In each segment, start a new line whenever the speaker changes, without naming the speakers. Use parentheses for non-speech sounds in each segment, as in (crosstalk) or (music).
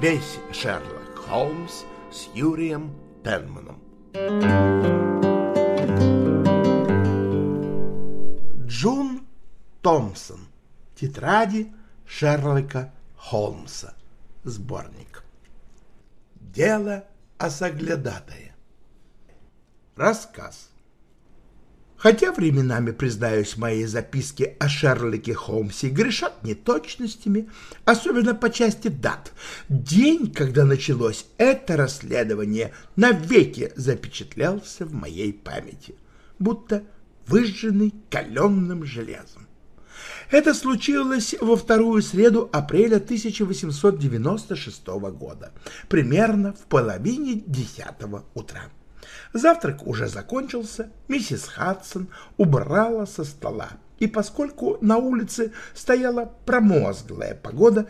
Весь Шерлок Холмс с Юрием Пенманом. Джун Томпсон. Тетради Шерлока Холмса. Сборник. Дело о соглядатае. Рассказ. Хотя временами, признаюсь, мои записки о Шерлоке Холмсе грешат неточностями, особенно по части дат, день, когда началось это расследование, навеки запечатлялся в моей памяти, будто выжженный каленным железом. Это случилось во вторую среду апреля 1896 года, примерно в половине десятого утра. Завтрак уже закончился, миссис Хадсон убрала со стола, и поскольку на улице стояла промозглая погода,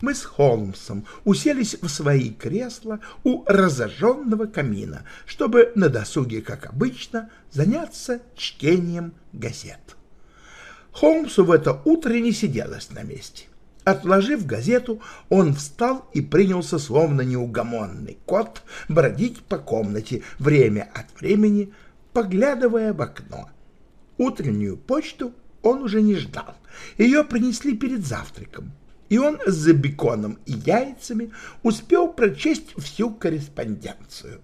мы с Холмсом уселись в свои кресла у разожженного камина, чтобы на досуге, как обычно, заняться чтением газет. Холмсу в это утро не сиделось на месте. Отложив газету, он встал и принялся, словно неугомонный кот, бродить по комнате, время от времени поглядывая в окно. Утреннюю почту он уже не ждал. Ее принесли перед завтраком, и он за беконом и яйцами успел прочесть всю корреспонденцию.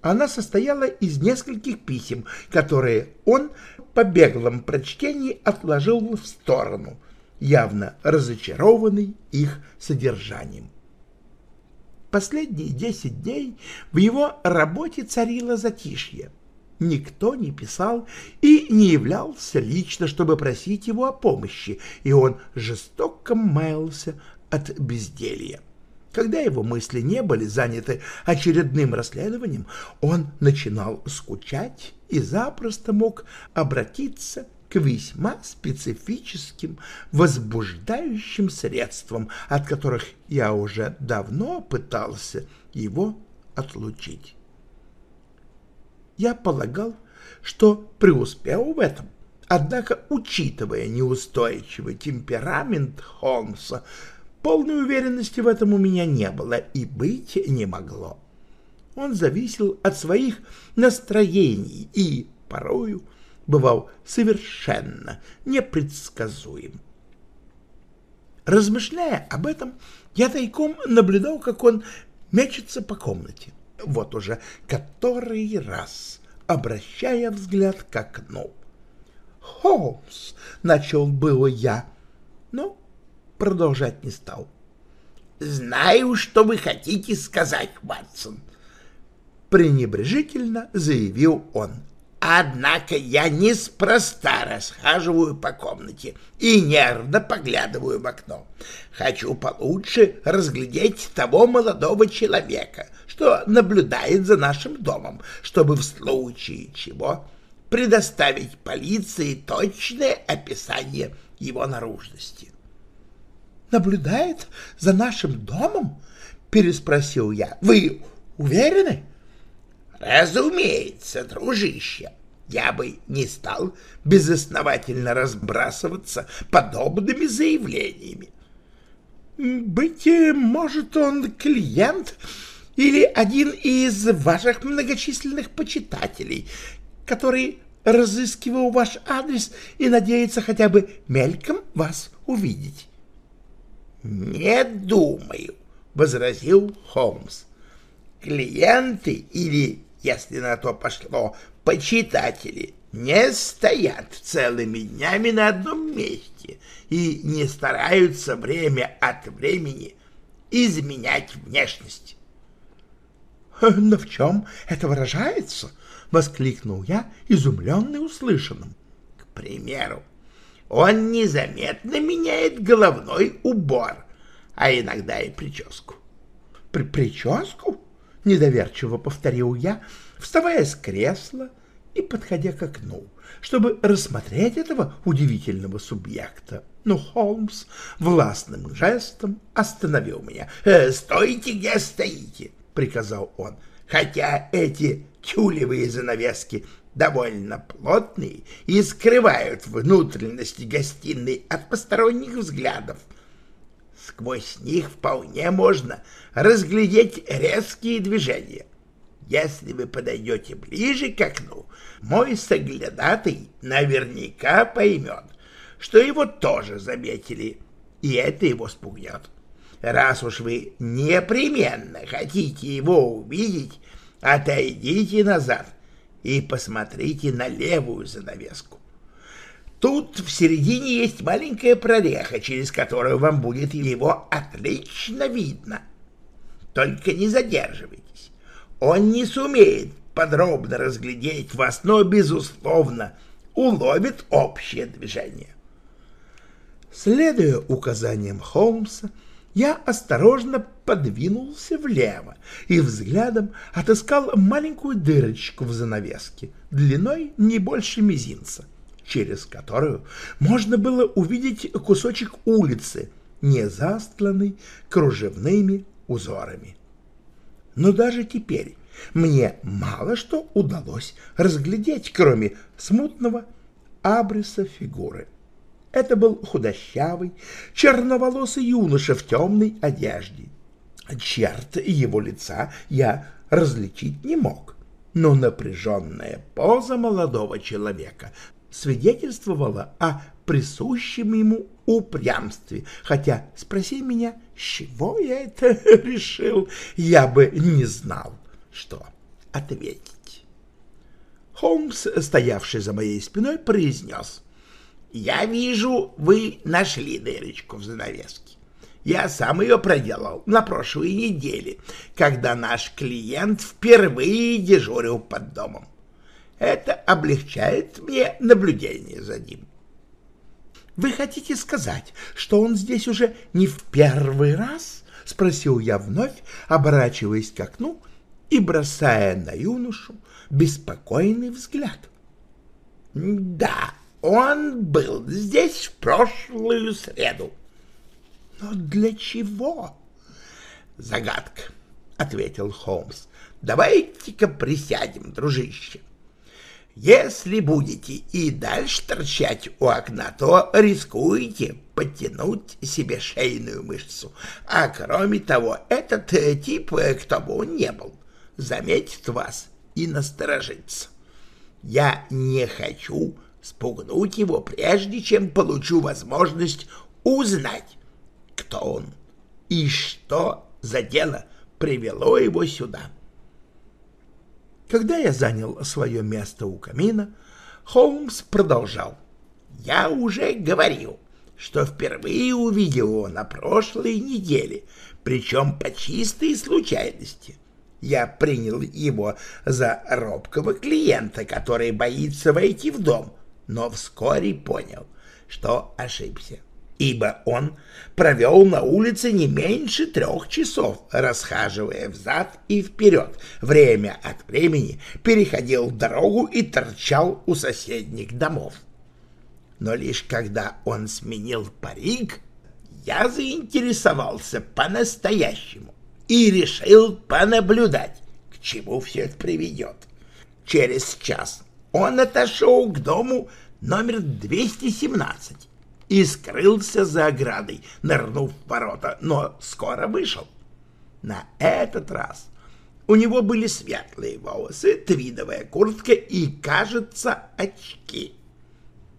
Она состояла из нескольких писем, которые он по беглом прочтении отложил в сторону — явно разочарованный их содержанием. Последние десять дней в его работе царило затишье. Никто не писал и не являлся лично, чтобы просить его о помощи, и он жестоко маялся от безделья. Когда его мысли не были заняты очередным расследованием, он начинал скучать и запросто мог обратиться к весьма специфическим возбуждающим средствам, от которых я уже давно пытался его отлучить. Я полагал, что преуспел в этом, однако, учитывая неустойчивый темперамент Холмса, полной уверенности в этом у меня не было и быть не могло. Он зависел от своих настроений и порою бывал совершенно непредсказуем. Размышляя об этом, я тайком наблюдал, как он мечется по комнате. Вот уже который раз, обращая взгляд к окну. «Холмс!» — начал было я, но продолжать не стал. «Знаю, что вы хотите сказать, Ватсон!» пренебрежительно заявил он. Однако я неспроста расхаживаю по комнате и нервно поглядываю в окно. Хочу получше разглядеть того молодого человека, что наблюдает за нашим домом, чтобы в случае чего предоставить полиции точное описание его наружности. «Наблюдает за нашим домом?» — переспросил я. «Вы уверены?» Разумеется, дружище, я бы не стал безосновательно разбрасываться подобными заявлениями. Быть может, он клиент или один из ваших многочисленных почитателей, который разыскивал ваш адрес и надеется хотя бы мельком вас увидеть. — Не думаю, — возразил Холмс. — Клиенты или если на то пошло, почитатели не стоят целыми днями на одном месте и не стараются время от времени изменять внешность. — Но в чем это выражается? — воскликнул я, изумленный услышанным. — К примеру, он незаметно меняет головной убор, а иногда и прическу. При — Прическу? — недоверчиво повторил я, вставая с кресла и подходя к окну, чтобы рассмотреть этого удивительного субъекта. Но Холмс властным жестом остановил меня. «Э, «Стойте, где стоите!» — приказал он. «Хотя эти тюлевые занавески довольно плотные и скрывают внутренности гостиной от посторонних взглядов. Сквозь них вполне можно разглядеть резкие движения. Если вы подойдете ближе к окну, мой соглядатый наверняка поймет, что его тоже заметили, и это его спугнет. Раз уж вы непременно хотите его увидеть, отойдите назад и посмотрите на левую занавеску. Тут в середине есть маленькая прореха, через которую вам будет его отлично видно. Только не задерживайтесь. Он не сумеет подробно разглядеть вас, но, безусловно, уловит общее движение. Следуя указаниям Холмса, я осторожно подвинулся влево и взглядом отыскал маленькую дырочку в занавеске, длиной не больше мизинца, через которую можно было увидеть кусочек улицы, не застланный кружевными узорами. Но даже теперь мне мало что удалось разглядеть, кроме смутного абриса фигуры. Это был худощавый, черноволосый юноша в темной одежде. Черт его лица я различить не мог, но напряженная поза молодого человека свидетельствовала о присущем ему упрямстве, хотя, спроси меня, с чего я это (laughs) решил, я бы не знал, что ответить. Холмс, стоявший за моей спиной, произнес — я вижу, вы нашли дырочку в занавеске. Я сам ее проделал на прошлой неделе, когда наш клиент впервые дежурил под домом. Это облегчает мне наблюдение за ним. «Вы хотите сказать, что он здесь уже не в первый раз?» — спросил я вновь, оборачиваясь к окну и бросая на юношу беспокойный взгляд. «Да», он был здесь в прошлую среду. Но для чего? Загадка, ответил Холмс. Давайте-ка присядем, дружище. Если будете и дальше торчать у окна, то рискуете подтянуть себе шейную мышцу. А кроме того, этот э, тип, э, кто бы он ни был, заметит вас и насторожится. Я не хочу спугнуть его, прежде чем получу возможность узнать, кто он и что за дело привело его сюда. Когда я занял свое место у камина, Холмс продолжал. «Я уже говорил, что впервые увидел его на прошлой неделе, причем по чистой случайности. Я принял его за робкого клиента, который боится войти в дом, но вскоре понял, что ошибся, ибо он провел на улице не меньше трех часов, расхаживая взад и вперед, время от времени переходил дорогу и торчал у соседних домов. Но лишь когда он сменил парик, я заинтересовался по-настоящему и решил понаблюдать, к чему все это приведет. Через час он отошел к дому номер 217 и скрылся за оградой, нырнув в ворота, но скоро вышел. На этот раз у него были светлые волосы, твидовая куртка и, кажется, очки.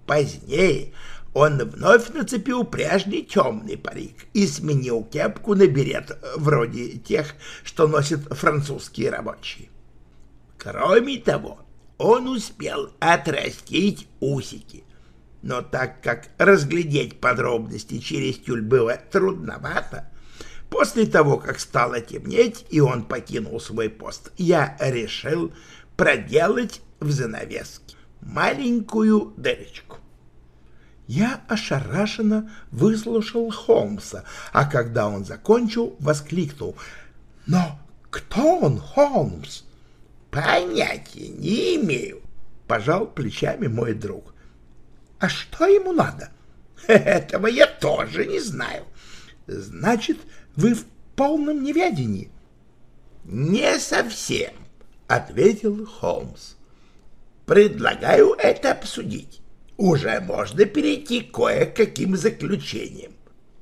Позднее он вновь нацепил прежний темный парик и сменил кепку на берет, вроде тех, что носят французские рабочие. Кроме того, он успел отрастить усики. Но так как разглядеть подробности через тюль было трудновато, после того, как стало темнеть и он покинул свой пост, я решил проделать в занавеске маленькую дырочку. Я ошарашенно выслушал Холмса, а когда он закончил, воскликнул. «Но кто он, Холмс?» Понятия не имею, пожал плечами мой друг. А что ему надо? (laughs) Этого я тоже не знаю. Значит, вы в полном неведении. Не совсем, ответил Холмс. Предлагаю это обсудить. Уже можно перейти к кое-каким заключениям.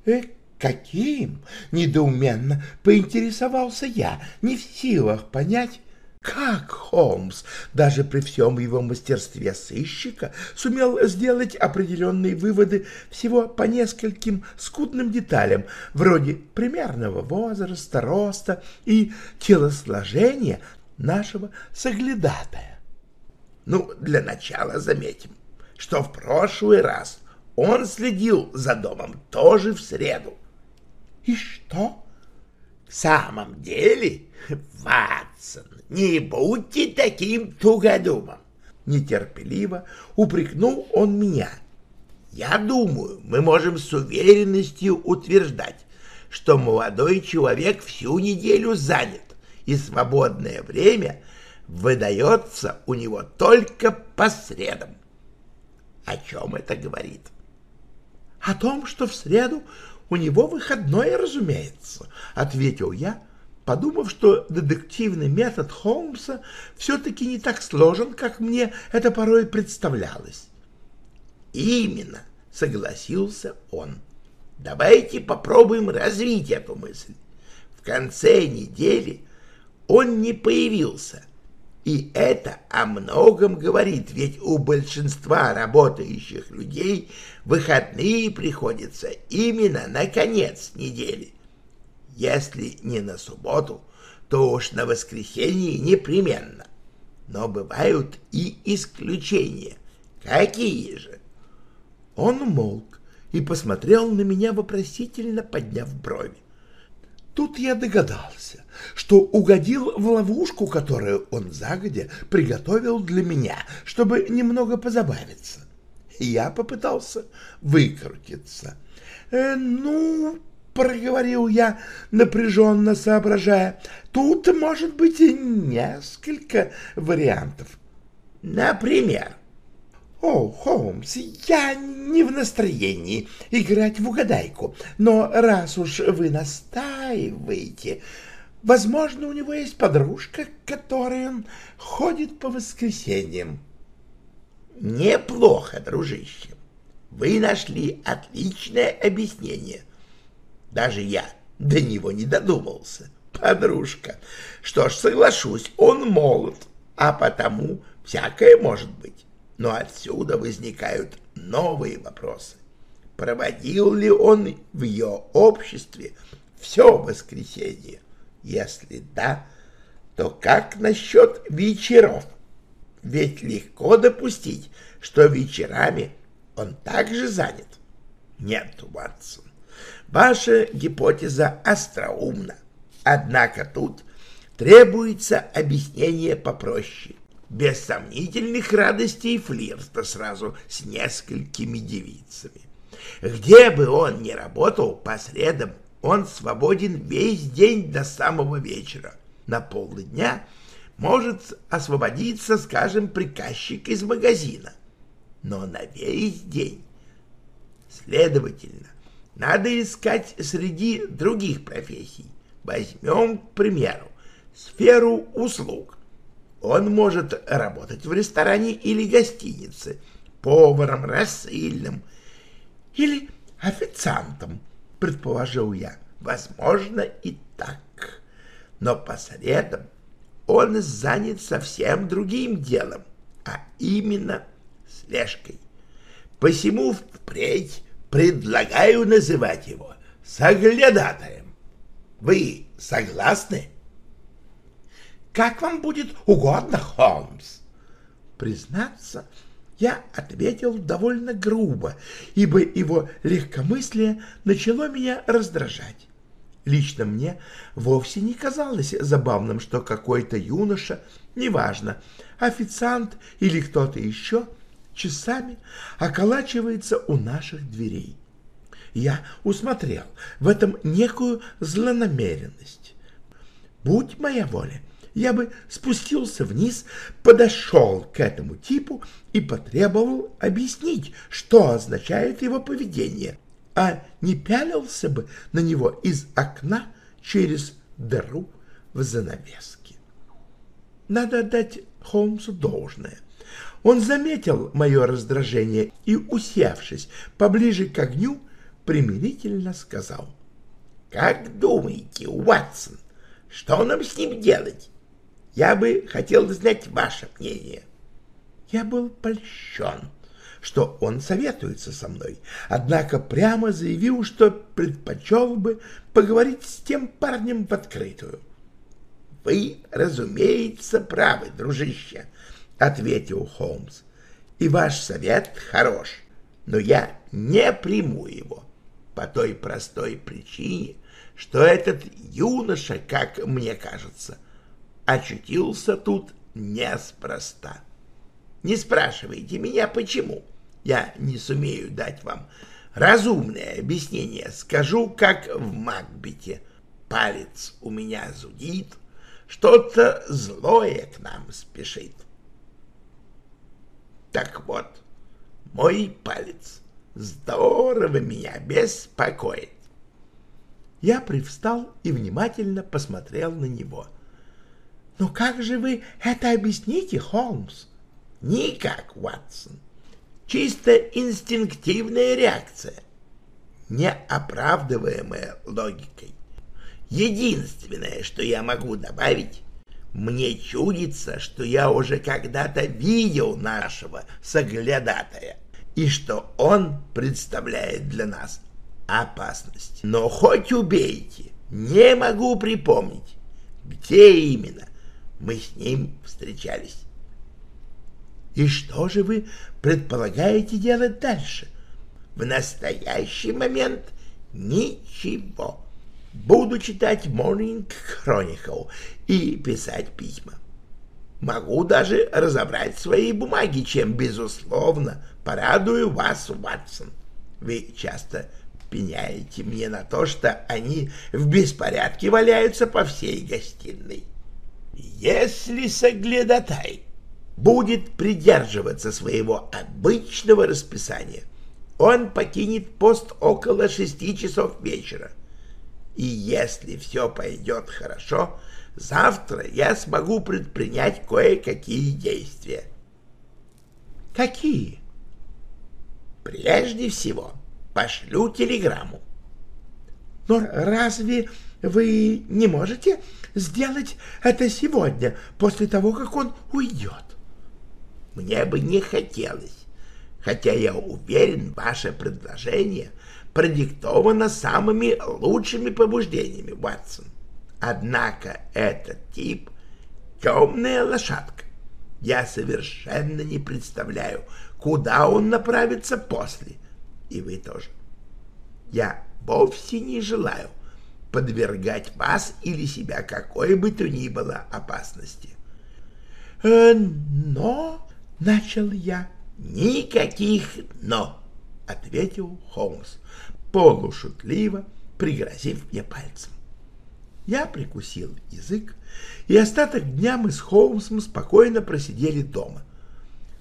Э, Каким? Недоуменно поинтересовался я, не в силах понять, как Холмс, даже при всем его мастерстве сыщика, сумел сделать определенные выводы всего по нескольким скудным деталям, вроде примерного возраста, роста и телосложения нашего соглядатая? Ну, для начала заметим, что в прошлый раз он следил за домом тоже в среду. И что? В самом деле, Ватсон, не будьте таким тугодумом. Нетерпеливо упрекнул он меня. Я думаю, мы можем с уверенностью утверждать, что молодой человек всю неделю занят, и свободное время выдается у него только по средам. О чем это говорит? О том, что в среду у него выходной, разумеется, — ответил я, подумав, что детективный метод Холмса все-таки не так сложен, как мне это порой представлялось. Именно, — согласился он. Давайте попробуем развить эту мысль. В конце недели он не появился — и это о многом говорит, ведь у большинства работающих людей выходные приходятся именно на конец недели. Если не на субботу, то уж на воскресенье непременно. Но бывают и исключения. Какие же? Он умолк и посмотрел на меня вопросительно, подняв брови. Тут я догадался, что угодил в ловушку, которую он загодя приготовил для меня, чтобы немного позабавиться. Я попытался выкрутиться. «Э, «Ну, — проговорил я, напряженно соображая, — тут может быть и несколько вариантов. Например, — «О, Холмс, я не в настроении играть в угадайку, но раз уж вы настаиваете, возможно, у него есть подружка, которой он ходит по воскресеньям». «Неплохо, дружище. Вы нашли отличное объяснение. Даже я до него не додумался. Подружка. Что ж, соглашусь, он молод, а потому всякое может быть. Но отсюда возникают новые вопросы. Проводил ли он в ее обществе все воскресенье? Если да, то как насчет вечеров? Ведь легко допустить, что вечерами он также занят. Нет, Ватсон, ваша гипотеза остроумна. Однако тут требуется объяснение попроще без сомнительных радостей флирта сразу с несколькими девицами. Где бы он ни работал по средам, он свободен весь день до самого вечера. На полдня может освободиться, скажем, приказчик из магазина. Но на весь день. Следовательно, надо искать среди других профессий. Возьмем, к примеру, сферу услуг. Он может работать в ресторане или гостинице, поваром, рассыльным или официантом, предположил я. Возможно и так. Но по он занят совсем другим делом, а именно слежкой. Посему впредь предлагаю называть его соглядатаем. Вы согласны? — как вам будет угодно, Холмс. Признаться, я ответил довольно грубо, ибо его легкомыслие начало меня раздражать. Лично мне вовсе не казалось забавным, что какой-то юноша, неважно, официант или кто-то еще, часами околачивается у наших дверей. Я усмотрел в этом некую злонамеренность. Будь моя воля, я бы спустился вниз, подошел к этому типу и потребовал объяснить, что означает его поведение, а не пялился бы на него из окна через дыру в занавеске. Надо отдать Холмсу должное. Он заметил мое раздражение и, усевшись поближе к огню, примирительно сказал — Как думаете, Уатсон, что нам с ним делать? Я бы хотел знать ваше мнение. Я был польщен, что он советуется со мной, однако прямо заявил, что предпочел бы поговорить с тем парнем в открытую. — Вы, разумеется, правы, дружище, — ответил Холмс, — и ваш совет хорош, но я не приму его по той простой причине, что этот юноша, как мне кажется, очутился тут неспроста. Не спрашивайте меня, почему. Я не сумею дать вам разумное объяснение. Скажу, как в Макбете. Палец у меня зудит, что-то злое к нам спешит. Так вот, мой палец здорово меня беспокоит. Я привстал и внимательно посмотрел на него. — Ну как же вы это объясните, Холмс? — Никак, Ватсон. Чисто инстинктивная реакция, неоправдываемая логикой. Единственное, что я могу добавить, мне чудится, что я уже когда-то видел нашего соглядатая, и что он представляет для нас опасность. Но хоть убейте, не могу припомнить, где именно мы с ним встречались. И что же вы предполагаете делать дальше? В настоящий момент ничего. Буду читать Morning Chronicle и писать письма. Могу даже разобрать свои бумаги, чем, безусловно, порадую вас, Ватсон. Вы часто пеняете мне на то, что они в беспорядке валяются по всей гостиной. Если соглядатай будет придерживаться своего обычного расписания, он покинет пост около шести часов вечера. И если все пойдет хорошо, завтра я смогу предпринять кое-какие действия. Какие? Прежде всего, пошлю телеграмму. Но разве вы не можете сделать это сегодня, после того, как он уйдет? Мне бы не хотелось, хотя я уверен, ваше предложение продиктовано самыми лучшими побуждениями, Ватсон. Однако этот тип — темная лошадка. Я совершенно не представляю, куда он направится после — и вы тоже. Я вовсе не желаю подвергать вас или себя какой бы то ни было опасности. «Э, «Но...» — начал я. «Никаких «но», — ответил Холмс, полушутливо пригрозив мне пальцем. Я прикусил язык, и остаток дня мы с Холмсом спокойно просидели дома.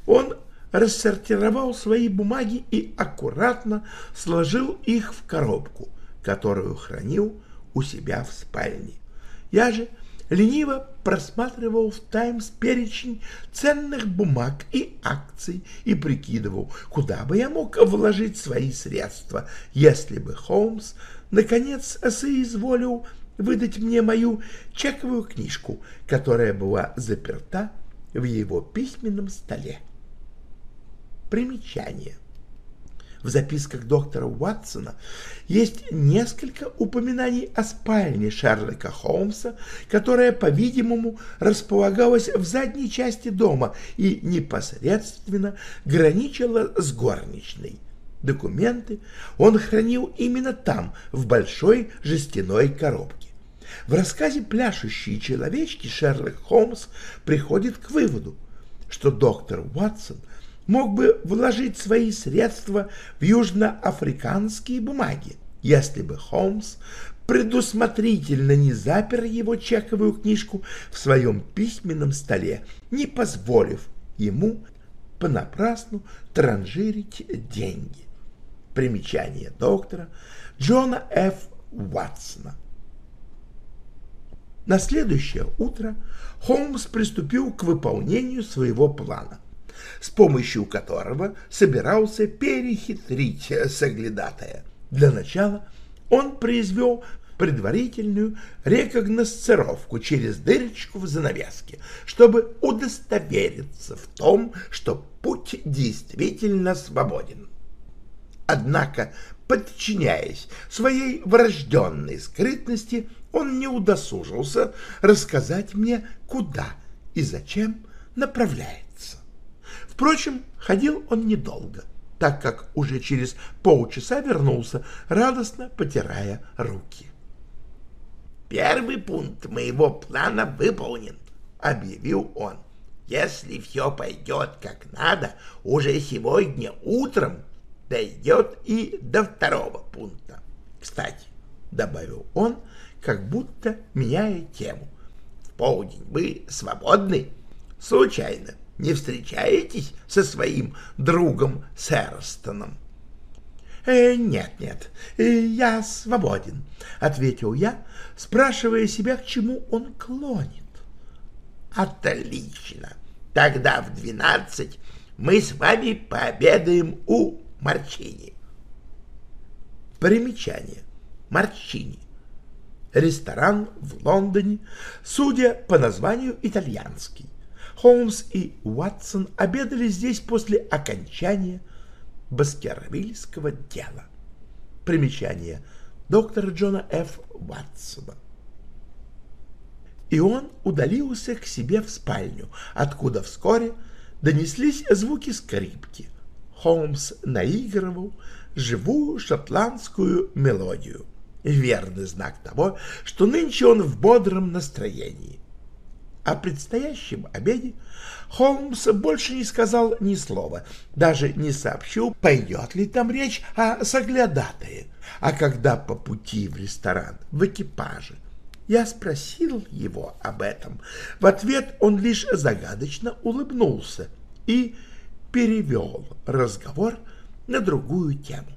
Он рассортировал свои бумаги и аккуратно сложил их в коробку, которую хранил у себя в спальне. Я же лениво просматривал в «Таймс» перечень ценных бумаг и акций и прикидывал, куда бы я мог вложить свои средства, если бы Холмс наконец соизволил выдать мне мою чековую книжку, которая была заперта в его письменном столе. Примечание. В записках доктора Уатсона есть несколько упоминаний о спальне Шерлока Холмса, которая, по-видимому, располагалась в задней части дома и непосредственно граничила с горничной. Документы он хранил именно там, в большой жестяной коробке. В рассказе «Пляшущие человечки» Шерлок Холмс приходит к выводу, что доктор Уатсон – мог бы вложить свои средства в южноафриканские бумаги, если бы Холмс предусмотрительно не запер его чековую книжку в своем письменном столе, не позволив ему понапрасну транжирить деньги. Примечание доктора Джона Ф. Уатсона. На следующее утро Холмс приступил к выполнению своего плана с помощью которого собирался перехитрить соглядатая. Для начала он произвел предварительную рекогносцировку через дырочку в занавеске, чтобы удостовериться в том, что путь действительно свободен. Однако, подчиняясь своей врожденной скрытности, он не удосужился рассказать мне, куда и зачем направляется. Впрочем, ходил он недолго, так как уже через полчаса вернулся, радостно потирая руки.
«Первый пункт моего плана выполнен», — объявил он. «Если все пойдет как надо, уже сегодня утром дойдет и до второго пункта. Кстати, — добавил он, как будто меняя тему, — в полдень вы свободны? Случайно не встречаетесь со своим другом Сэрстоном?
«Э, «Нет, нет, э, я свободен», — ответил я, спрашивая себя, к чему он клонит.
«Отлично! Тогда в двенадцать мы с вами пообедаем у Марчини».
Примечание. Марчини. Ресторан в Лондоне, судя по названию, итальянский. Холмс и Уатсон обедали здесь после окончания Баскервильского дела. Примечание доктора Джона Ф. Ватсона. И он удалился к себе в спальню, откуда вскоре донеслись звуки скрипки. Холмс наигрывал живую шотландскую мелодию. Верный знак того, что нынче он в бодром настроении. О предстоящем обеде Холмс больше не сказал ни слова, даже не сообщил, пойдет ли там речь о соглядатае. А когда по пути в ресторан, в экипаже, я спросил его об этом, в ответ он лишь загадочно улыбнулся и перевел разговор на другую тему.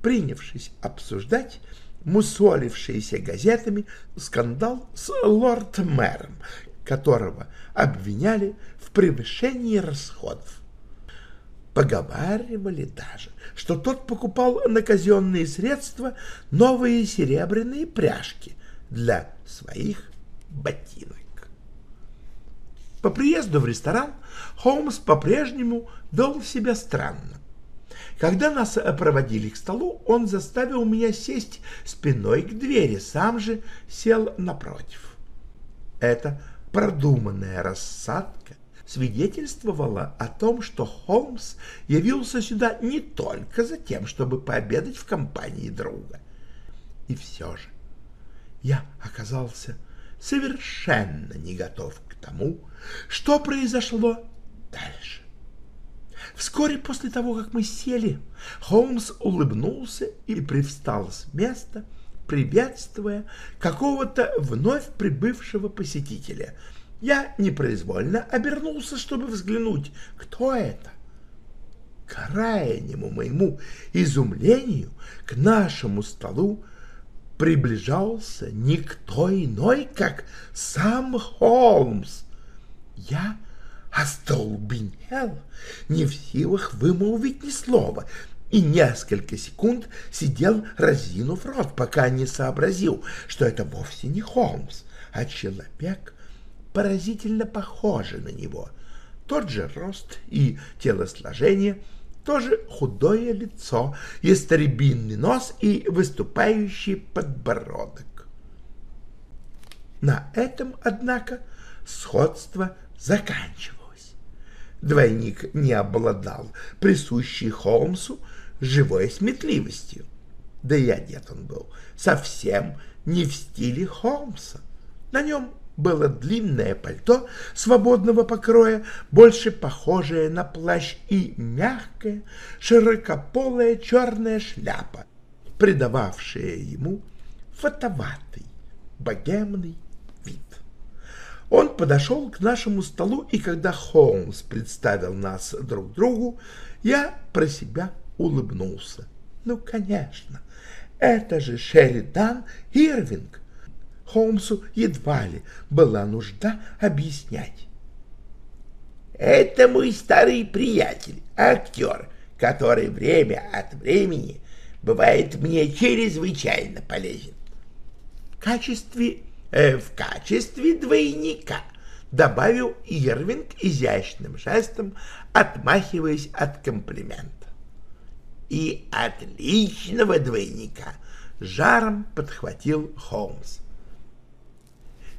Принявшись обсуждать мусолившийся газетами скандал с лорд-мэром, которого обвиняли в превышении расходов. Поговаривали даже, что тот покупал на казенные средства новые серебряные пряжки для своих ботинок. По приезду в ресторан Холмс по-прежнему вел себя странно. Когда нас проводили к столу, он заставил меня сесть спиной к двери, сам же сел напротив. Это продуманная рассадка свидетельствовала о том, что Холмс явился сюда не только за тем, чтобы пообедать в компании друга. И все же я оказался совершенно не готов к тому, что произошло дальше. Вскоре после того, как мы сели, Холмс улыбнулся и привстал с места, приветствуя какого-то вновь прибывшего посетителя. Я непроизвольно обернулся, чтобы взглянуть, кто это. К крайнему моему изумлению к нашему столу приближался никто иной, как сам Холмс. Я остолбенел, не в силах вымолвить ни слова, и несколько секунд сидел, разинув рот, пока не сообразил, что это вовсе не Холмс, а человек, поразительно похожий на него. Тот же рост и телосложение, тоже худое лицо, ястребинный нос и выступающий подбородок. На этом, однако, сходство заканчивалось. Двойник не обладал присущей Холмсу живой сметливостью. Да и одет он был совсем не в стиле Холмса. На нем было длинное пальто свободного покроя, больше похожее на плащ, и мягкая, широкополая черная шляпа, придававшая ему фотоватый, богемный он подошел к нашему столу, и когда Холмс представил нас друг другу, я про себя улыбнулся. Ну, конечно, это же Шеридан Ирвинг. Холмсу едва ли была нужда объяснять.
Это мой старый приятель, актер, который время от времени бывает мне чрезвычайно полезен. качестве, э, в качестве двойника, добавил Ирвинг изящным жестом, отмахиваясь от комплимента. И отличного двойника жаром подхватил Холмс.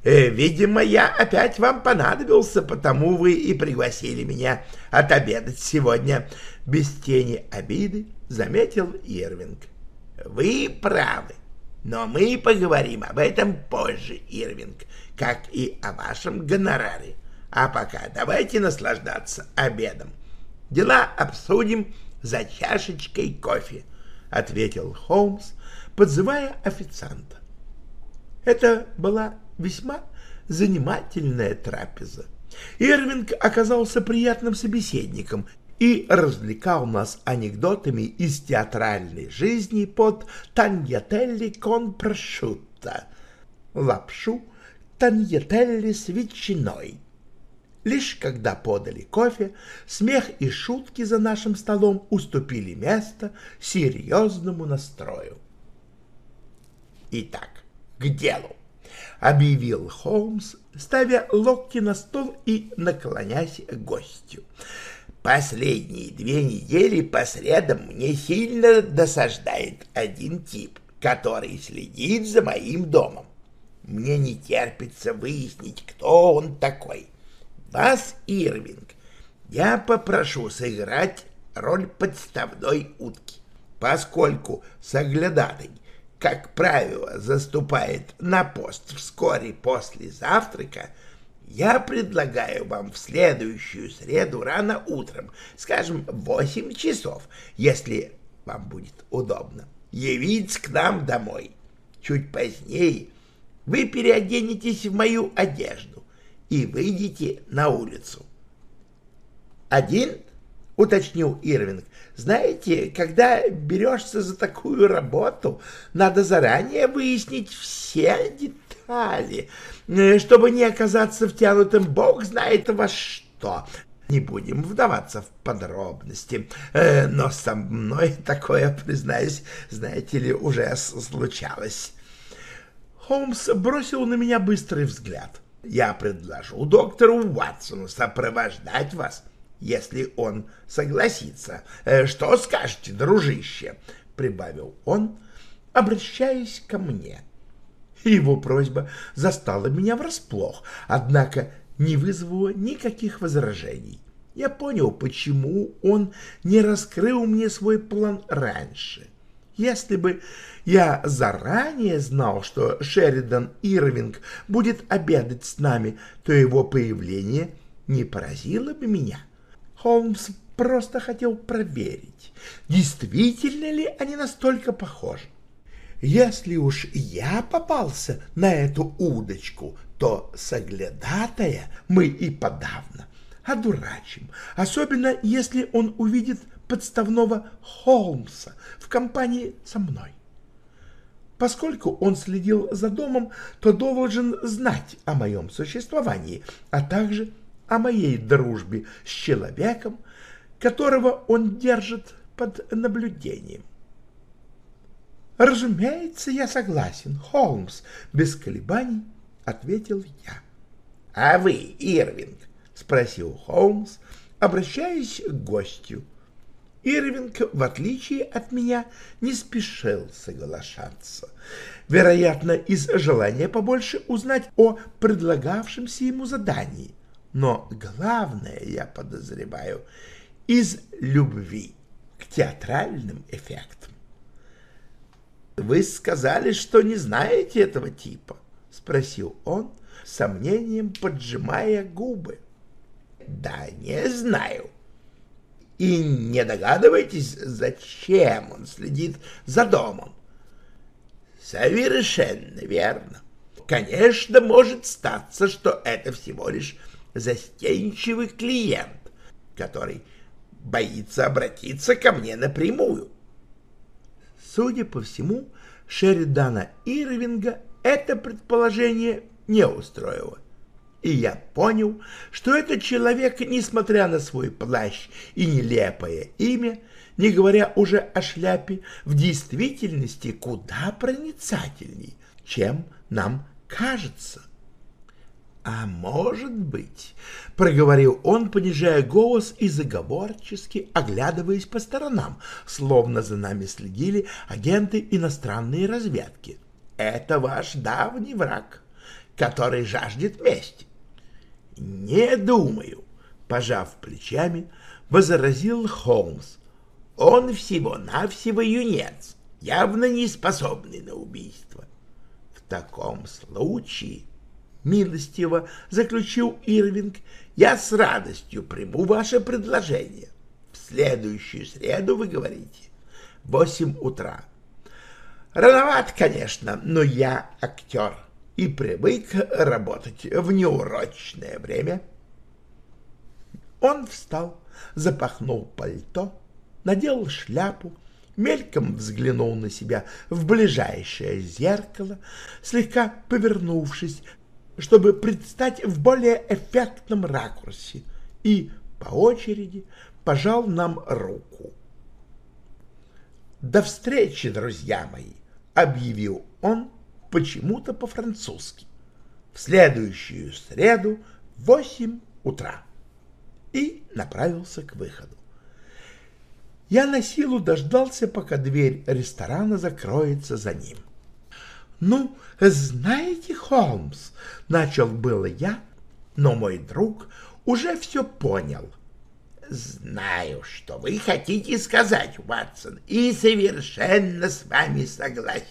Э, «Видимо, я опять вам понадобился, потому вы и пригласили меня отобедать сегодня», — без тени обиды заметил Ирвинг. «Вы правы, но мы поговорим об этом позже, Ирвинг, как и о вашем гонораре. А пока давайте наслаждаться обедом. Дела обсудим за чашечкой кофе», — ответил Холмс, подзывая официанта. Это была весьма занимательная трапеза. Ирвинг оказался приятным собеседником и развлекал нас анекдотами из театральной жизни под «Таньятелли кон прошутто» — лапшу «Таньятелли с ветчиной». Лишь когда подали кофе, смех и шутки за нашим столом уступили место серьезному настрою. Итак, к делу. — объявил Холмс, ставя локти на стол и наклонясь к гостю. «Последние две недели по средам мне сильно досаждает один тип, который следит за моим домом. Мне не терпится выяснить, кто он такой. Вас, Ирвинг, я попрошу сыграть роль подставной утки, поскольку соглядатай как правило, заступает на пост вскоре после завтрака, я предлагаю вам в следующую среду рано утром, скажем, в 8 часов, если вам будет удобно, явиться к нам домой. Чуть позднее вы переоденетесь в мою одежду и выйдете на улицу. Один — уточнил Ирвинг. «Знаете, когда берешься за такую работу, надо заранее выяснить все детали, э, чтобы не оказаться втянутым бог знает во что. Не будем вдаваться в подробности, э, но со мной (laughs) такое, признаюсь, знаете ли, уже случалось». Холмс бросил на меня быстрый взгляд. «Я предложу доктору Уатсону сопровождать вас» если он согласится. Э, что скажете, дружище? — прибавил он, обращаясь ко мне. Его просьба застала меня врасплох, однако не вызвала никаких возражений. Я понял, почему он не раскрыл мне свой план раньше. Если бы я заранее знал, что Шеридан Ирвинг будет обедать с нами, то его появление не поразило бы меня. — Холмс просто хотел проверить, действительно ли они настолько похожи. Если уж я попался на эту удочку, то соглядатая мы и подавно одурачим, особенно если он увидит подставного Холмса в компании со мной. Поскольку он следил за домом, то должен знать о моем существовании, а также о моей дружбе с человеком, которого он держит под наблюдением. «Разумеется, я согласен, Холмс», — без колебаний ответил я. «А вы, Ирвинг?» — спросил Холмс, обращаясь к гостю. Ирвинг, в отличие от меня, не спешил соглашаться. Вероятно, из желания побольше узнать о предлагавшемся ему задании — но главное, я подозреваю, из любви к театральным эффектам. «Вы сказали, что не знаете этого типа?» — спросил он, сомнением поджимая губы. «Да, не знаю. И не догадываетесь, зачем он следит за домом?» «Совершенно верно. Конечно, может статься, что это всего лишь застенчивый клиент, который боится обратиться ко мне напрямую. Судя по всему, Шеридана Ирвинга это предположение не устроило. И я понял, что этот человек, несмотря на свой плащ и нелепое имя,
не говоря уже о шляпе, в действительности куда проницательней, чем нам кажется. «А может быть», — проговорил он, понижая голос и заговорчески оглядываясь по сторонам, словно за нами следили агенты иностранной разведки. «Это ваш давний враг, который жаждет мести». «Не думаю», — пожав плечами, возразил Холмс. «Он всего-навсего юнец, явно не способный на убийство. В таком случае...» милостиво заключил Ирвинг, я с радостью приму ваше предложение. В следующую среду вы говорите. Восемь утра. Рановато, конечно, но я актер и привык работать в неурочное время. Он встал, запахнул пальто, надел шляпу, мельком взглянул на себя в ближайшее зеркало, слегка повернувшись, чтобы предстать в более эффектном ракурсе, и по очереди пожал нам руку. «До встречи, друзья мои!» — объявил он почему-то по-французски. «В следующую среду в восемь утра» и направился к выходу. Я на силу дождался, пока дверь ресторана закроется за ним. «Ну, знаете, Холмс», — начал было я, но мой друг уже все понял. «Знаю, что вы хотите сказать, Ватсон, и совершенно с вами согласен.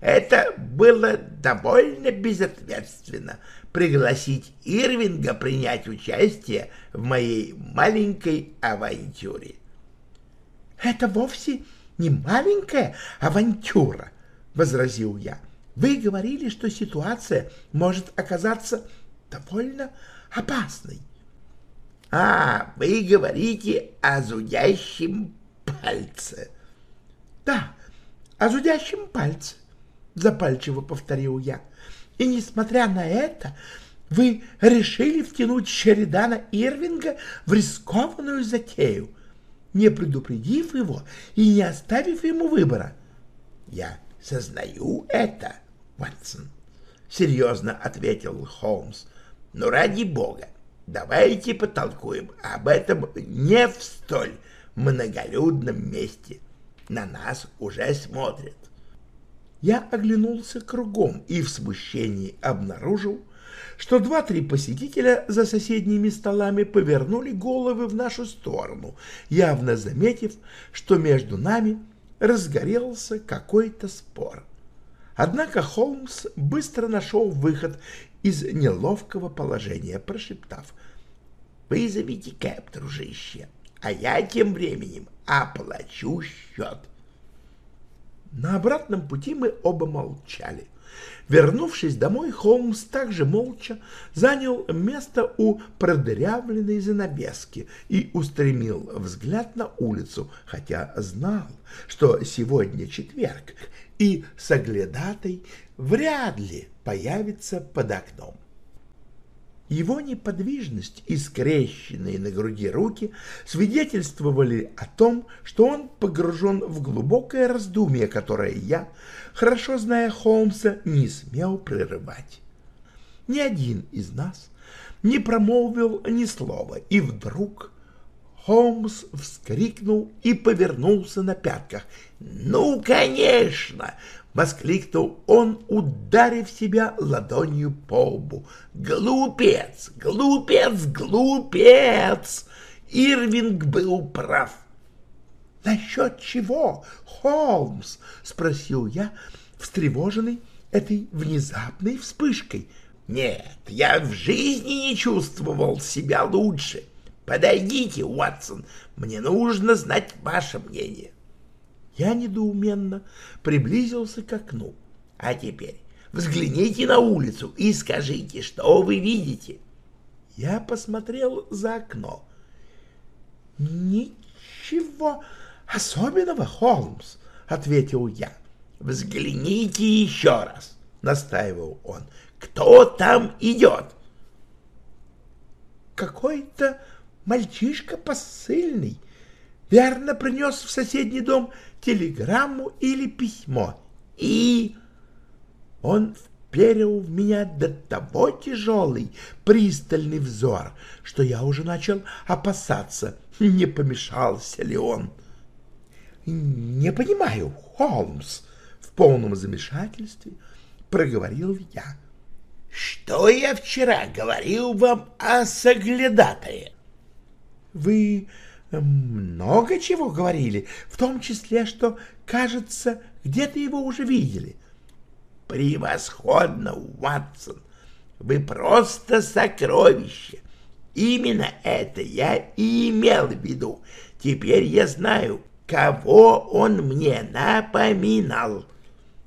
Это было довольно безответственно пригласить Ирвинга принять участие в моей маленькой авантюре». «Это вовсе не маленькая авантюра», — возразил я. Вы говорили, что ситуация может оказаться довольно опасной.
— А, вы говорите о зудящем пальце.
— Да, о зудящем пальце, — запальчиво повторил я. И, несмотря на это, вы решили втянуть Шеридана Ирвинга в рискованную затею, не предупредив его и не оставив ему выбора.
Я сознаю это, — Ватсон, — серьезно ответил Холмс. — Но ради бога, давайте потолкуем об этом не в столь многолюдном месте. На нас уже смотрят.
Я оглянулся кругом и в смущении обнаружил, что два-три посетителя за соседними столами повернули головы в нашу сторону, явно заметив, что между нами разгорелся какой-то спор. Однако Холмс быстро нашел выход из неловкого положения, прошептав. «Вызовите Кэп, дружище, а я тем временем оплачу счет». На обратном пути мы оба молчали. Вернувшись домой, Холмс также молча занял место у продырявленной занавески и устремил взгляд на улицу, хотя знал, что сегодня четверг, и соглядатой вряд ли появится под окном. Его неподвижность и скрещенные на груди руки свидетельствовали о том, что он погружен в глубокое раздумье, которое я, хорошо зная Холмса, не смел прерывать. Ни один из нас не промолвил ни слова, и вдруг Холмс вскрикнул и повернулся на пятках. «Ну, конечно!» — воскликнул он, ударив себя ладонью по лбу. «Глупец! Глупец! Глупец!» Ирвинг был прав. «Насчет чего, Холмс?» — спросил я, встревоженный этой внезапной вспышкой. «Нет, я в жизни не чувствовал себя лучше. Подойдите, Уотсон, мне нужно знать ваше мнение. Я недоуменно приблизился к окну. А теперь взгляните на улицу и скажите, что вы видите. Я посмотрел за окно. Ничего особенного, Холмс, ответил я. Взгляните еще раз, настаивал он. Кто там идет? Какой-то мальчишка посыльный, верно принес в соседний дом телеграмму или письмо. И он вперил в меня до того тяжелый, пристальный взор, что я уже начал опасаться, не помешался ли он. «Не понимаю, Холмс», — в полном замешательстве проговорил я.
«Что я вчера говорил вам о соглядатае?»
«Вы много чего говорили, в том числе, что, кажется, где-то его уже видели».
«Превосходно, Уатсон! Вы просто сокровище! Именно это я и имел в виду. Теперь я знаю, кого он мне напоминал.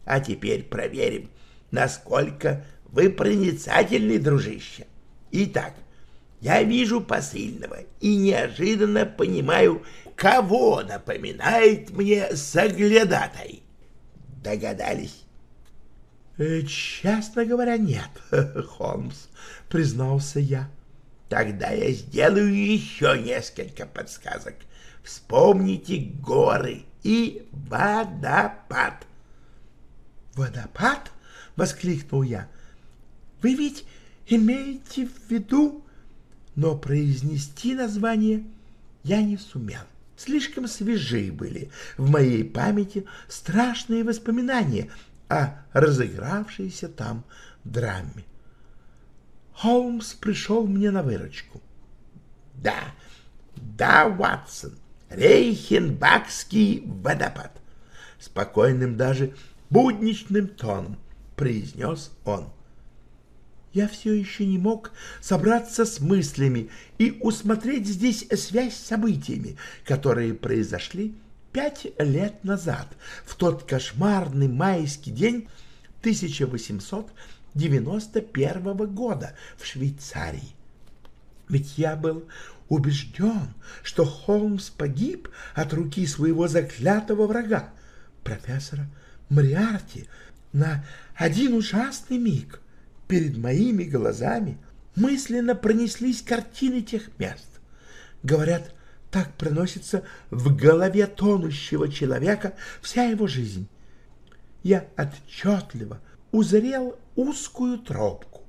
А теперь проверим, насколько вы проницательный, дружище. Итак, я вижу посыльного и неожиданно понимаю, кого напоминает мне соглядатай. Догадались?
«Э, «Честно говоря, нет, (laughs) Холмс», — признался я.
«Тогда я сделаю еще несколько подсказок. Вспомните горы и водопад».
«Водопад?» — воскликнул я. «Вы ведь имеете в виду...» Но произнести название я не сумел. Слишком свежи были в моей памяти страшные воспоминания о разыгравшейся там драме. Холмс пришел мне на выручку.
«Да, да, Ватсон, Рейхенбахский водопад!» Спокойным даже будничным тоном произнес он.
Я все еще не мог собраться с мыслями и усмотреть здесь связь с событиями, которые произошли пять лет назад, в тот кошмарный майский день 1891 года в Швейцарии. Ведь я был убежден, что Холмс погиб от руки своего заклятого врага, профессора Мариарти, на один ужасный миг перед моими глазами мысленно пронеслись картины тех мест. Говорят, так проносится в голове тонущего человека вся его жизнь. Я отчетливо узрел узкую тропку,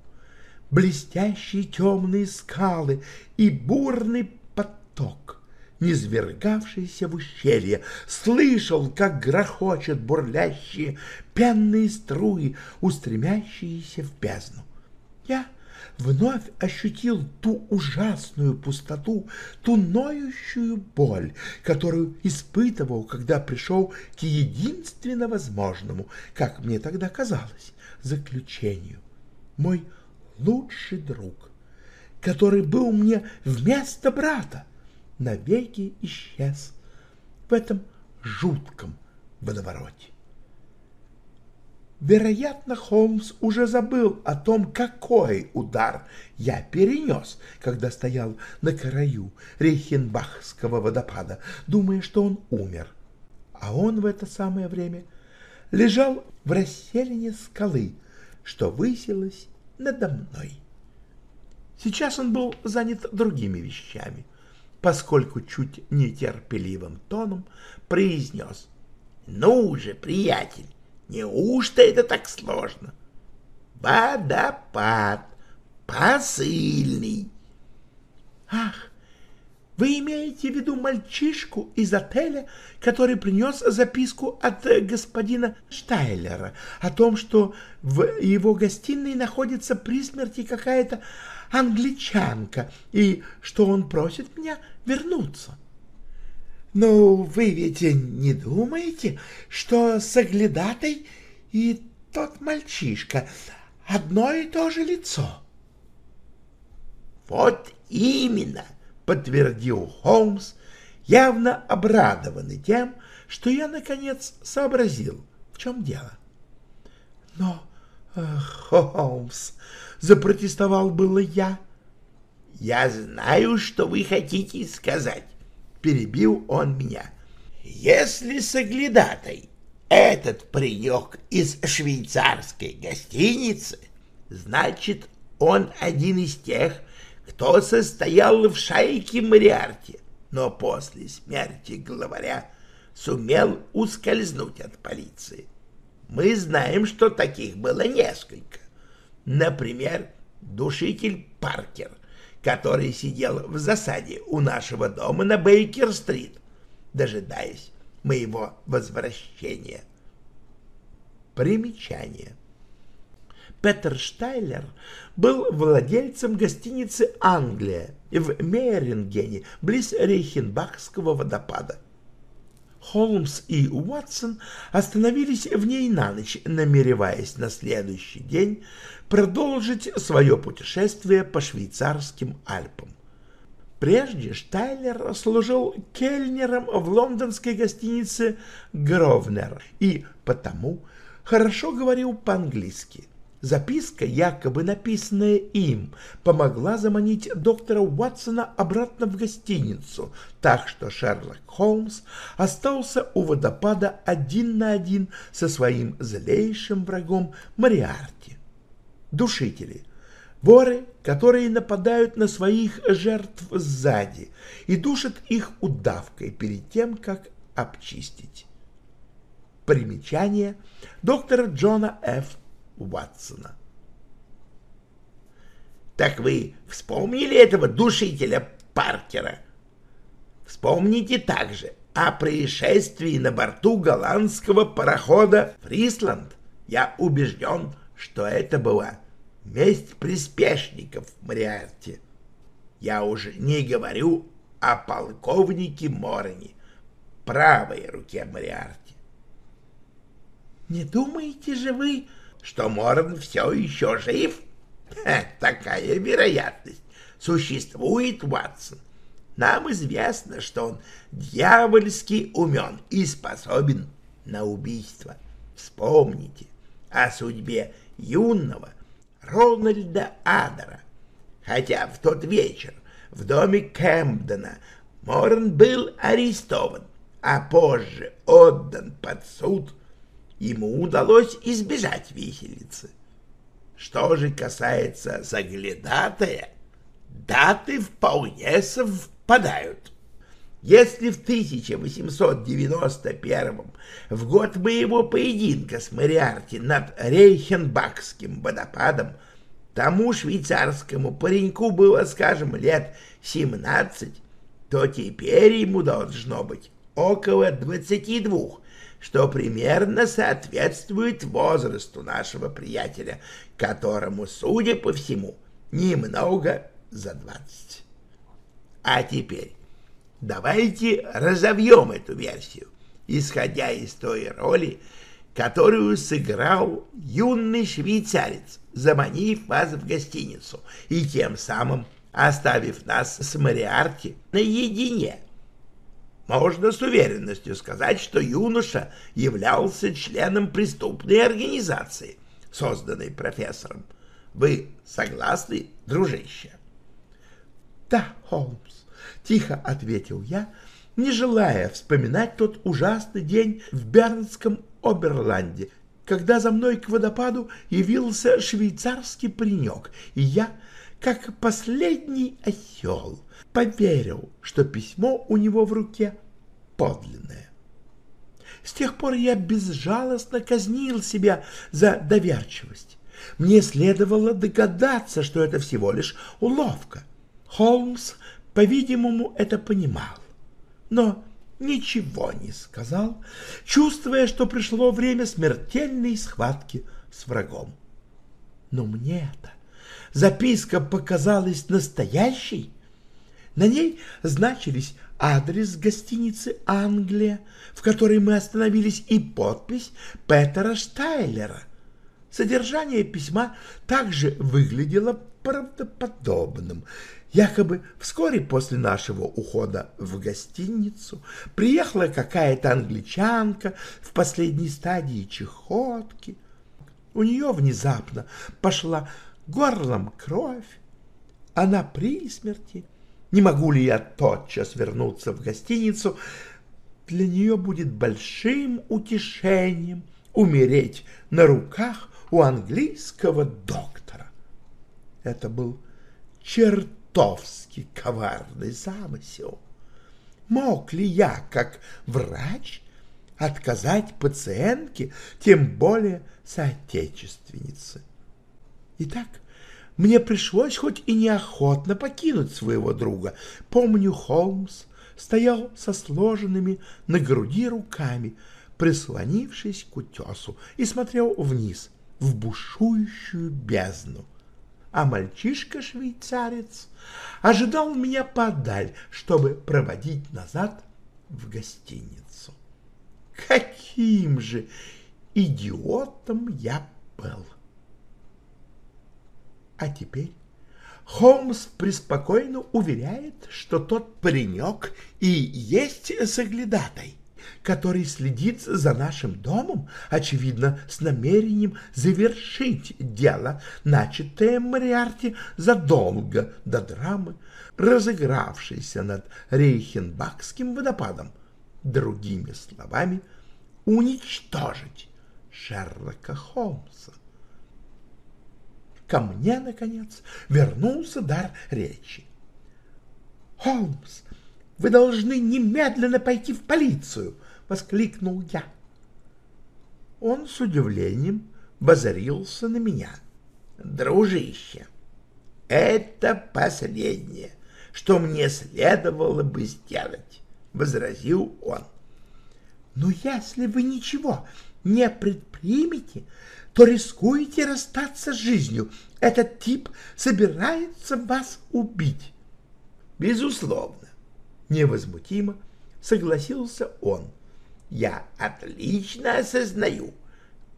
блестящие темные скалы и бурный поток, низвергавшийся в ущелье, слышал, как грохочут бурлящие пенные струи, устремящиеся в бездну. Я вновь ощутил ту ужасную пустоту, ту ноющую боль, которую испытывал, когда пришел к единственно возможному, как мне тогда казалось, заключению. Мой лучший друг, который был мне вместо брата, навеки исчез в этом жутком водовороте. Вероятно, Холмс уже забыл о том, какой удар я перенес, когда стоял на краю Рейхенбахского водопада, думая, что он умер. А он в это самое время лежал в расселине скалы, что высилось надо мной. Сейчас он был занят другими вещами, поскольку чуть нетерпеливым тоном произнес «Ну же, приятель, Неужто это так сложно? Водопад, посыльный. Ах, вы имеете в виду мальчишку из отеля, который принес записку от господина Штайлера о том, что в его гостиной находится при смерти какая-то англичанка и что он просит меня вернуться? Но вы ведь не думаете, что соглядатай и тот мальчишка одно и то же лицо?
Вот именно, подтвердил Холмс, явно обрадованный тем, что я наконец сообразил, в чем дело.
Но, эх, Холмс, запротестовал было я.
Я знаю, что вы хотите сказать перебил он меня. Если соглядатай этот паренек из швейцарской гостиницы, значит, он один из тех, кто состоял в шайке Мариарте. но после смерти главаря сумел ускользнуть от полиции. Мы знаем, что таких было несколько. Например, душитель Паркер, который сидел в засаде у нашего дома на Бейкер-стрит, дожидаясь моего возвращения. Примечание. Петер Штайлер был владельцем гостиницы «Англия» в Мейрингене, близ Рейхенбахского водопада. Холмс и Уотсон остановились в ней на ночь, намереваясь на следующий день продолжить свое путешествие по швейцарским Альпам. Прежде Штайлер служил кельнером в лондонской гостинице «Гровнер» и потому хорошо говорил по-английски. Записка, якобы написанная им, помогла заманить доктора Уатсона обратно в гостиницу, так что Шерлок Холмс остался у водопада один на один со своим злейшим врагом Мариарти. Душители — воры, которые нападают на своих жертв сзади и душат их удавкой перед тем, как обчистить. Примечание доктора Джона Ф. Уатсона. Так вы вспомнили этого душителя Паркера? Вспомните также о происшествии на борту голландского парохода «Фрисланд». Я убежден, что это была месть приспешников Мариарти. Я уже не говорю о полковнике Мороне, правой руке Мариарти. Не думаете же вы, что Морн все еще жив? Ха, такая вероятность существует, Ватсон. Нам известно, что он дьявольски умен и способен на убийство. Вспомните о судьбе юного Рональда Адера. Хотя в тот вечер в доме Кэмпдена Морн был арестован, а позже отдан под суд ему удалось избежать виселицы. Что же касается заглядатая, даты вполне совпадают. Если в 1891 в год моего поединка с Мариарти над Рейхенбахским водопадом тому швейцарскому пареньку было, скажем, лет 17, то теперь ему должно быть около 22, что примерно соответствует возрасту нашего приятеля, которому, судя по всему, немного за двадцать. А теперь давайте разовьем эту версию, исходя из той роли, которую сыграл юный швейцарец, заманив вас в гостиницу и тем самым оставив нас с Мариарти наедине можно с уверенностью сказать, что юноша являлся членом преступной организации, созданной профессором. Вы согласны, дружище? — Да, Холмс, — тихо ответил я, не желая вспоминать тот ужасный день в Бернском Оберланде, когда за мной к водопаду явился швейцарский паренек, и я, как последний осел, поверил, что письмо у него в руке подлинное. С тех пор я безжалостно казнил себя за доверчивость. Мне следовало догадаться, что это всего лишь уловка. Холмс, по-видимому, это понимал, но ничего не сказал, чувствуя, что пришло время смертельной схватки с врагом. Но мне это записка показалась настоящей. На ней значились адрес гостиницы «Англия», в которой мы остановились, и подпись Петера Штайлера. Содержание письма также выглядело правдоподобным. Якобы вскоре после нашего ухода в гостиницу приехала какая-то англичанка в последней стадии чехотки. У нее внезапно пошла горлом кровь, она при смерти, не могу ли я тотчас вернуться в гостиницу? Для нее будет большим утешением умереть на руках у английского доктора. Это был чертовски коварный замысел.
Мог ли я, как врач, отказать пациентке, тем более соотечественнице? Итак, мне пришлось хоть и неохотно покинуть своего друга. Помню, Холмс стоял со сложенными на груди руками, прислонившись к утесу, и смотрел вниз, в бушующую бездну. А мальчишка-швейцарец ожидал меня подаль, чтобы проводить назад в гостиницу. Каким же идиотом я был! А теперь Холмс преспокойно уверяет, что тот паренек и есть соглядатай, который следит за нашим домом, очевидно, с намерением завершить дело, начатое Мариарти задолго до драмы, разыгравшейся над Рейхенбахским водопадом. Другими словами, уничтожить Шерлока Холмса ко мне, наконец, вернулся дар речи. «Холмс, вы должны немедленно пойти в полицию!» — воскликнул я. Он с удивлением базарился на меня. «Дружище, это последнее, что мне следовало бы сделать», — возразил он. «Но если вы ничего не предпримете, то рискуете расстаться с жизнью. Этот тип собирается вас убить. Безусловно, невозмутимо согласился он. Я отлично осознаю,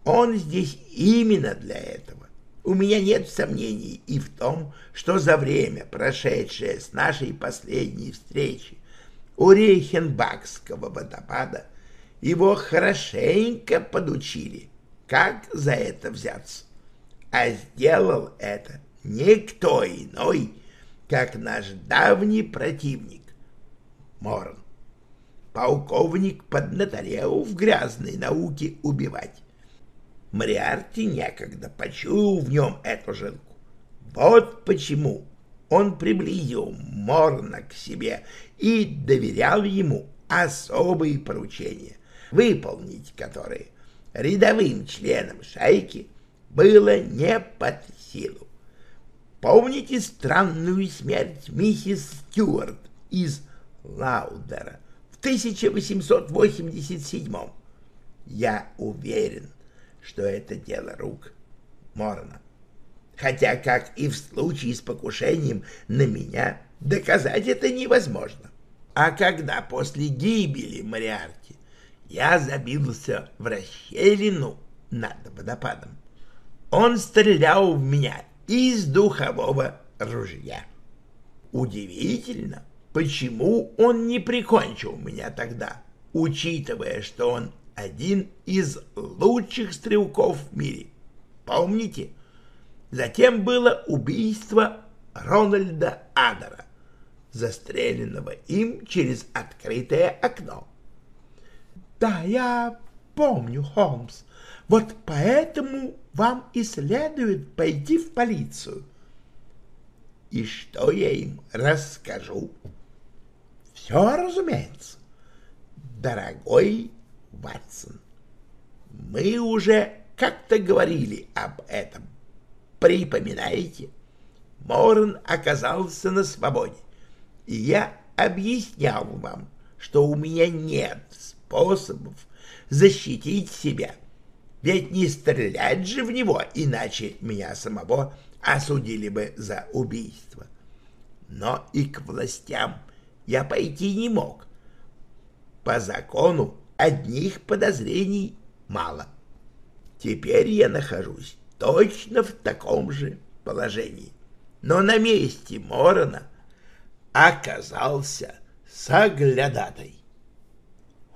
он здесь именно для этого. У меня нет сомнений и в том, что за время, прошедшее с нашей последней встречи у Рейхенбахского водопада, его хорошенько подучили как за это взяться? А сделал это никто иной, как наш давний противник Морн. Полковник поднаторел в грязной науке убивать. Мариарти некогда почуял в нем эту жилку. Вот почему он приблизил Морна к себе и доверял ему особые поручения, выполнить которые рядовым членам шайки было не под силу. Помните странную смерть миссис Стюарт из Лаудера в 1887 -м? Я уверен, что это дело рук Морна. Хотя, как и в случае с покушением на меня, доказать это невозможно. А когда после гибели Мариарти я забился в расщелину над водопадом. Он стрелял в меня из духового ружья. Удивительно, почему он не прикончил меня тогда, учитывая, что он один из лучших стрелков в мире. Помните? Затем было убийство Рональда Адера, застреленного им через открытое окно. Да, я помню, Холмс. Вот поэтому вам и следует пойти в полицию. И что я им расскажу? Все, разумеется. Дорогой Ватсон, мы уже как-то говорили об этом. Припоминаете? Морн оказался на свободе, и я объяснял вам, что у меня нет способов защитить себя. Ведь не стрелять же в него, иначе меня самого осудили бы за убийство. Но и к властям я пойти не мог. По закону одних подозрений мало. Теперь я нахожусь точно в таком же положении. Но на месте Морона оказался соглядатой.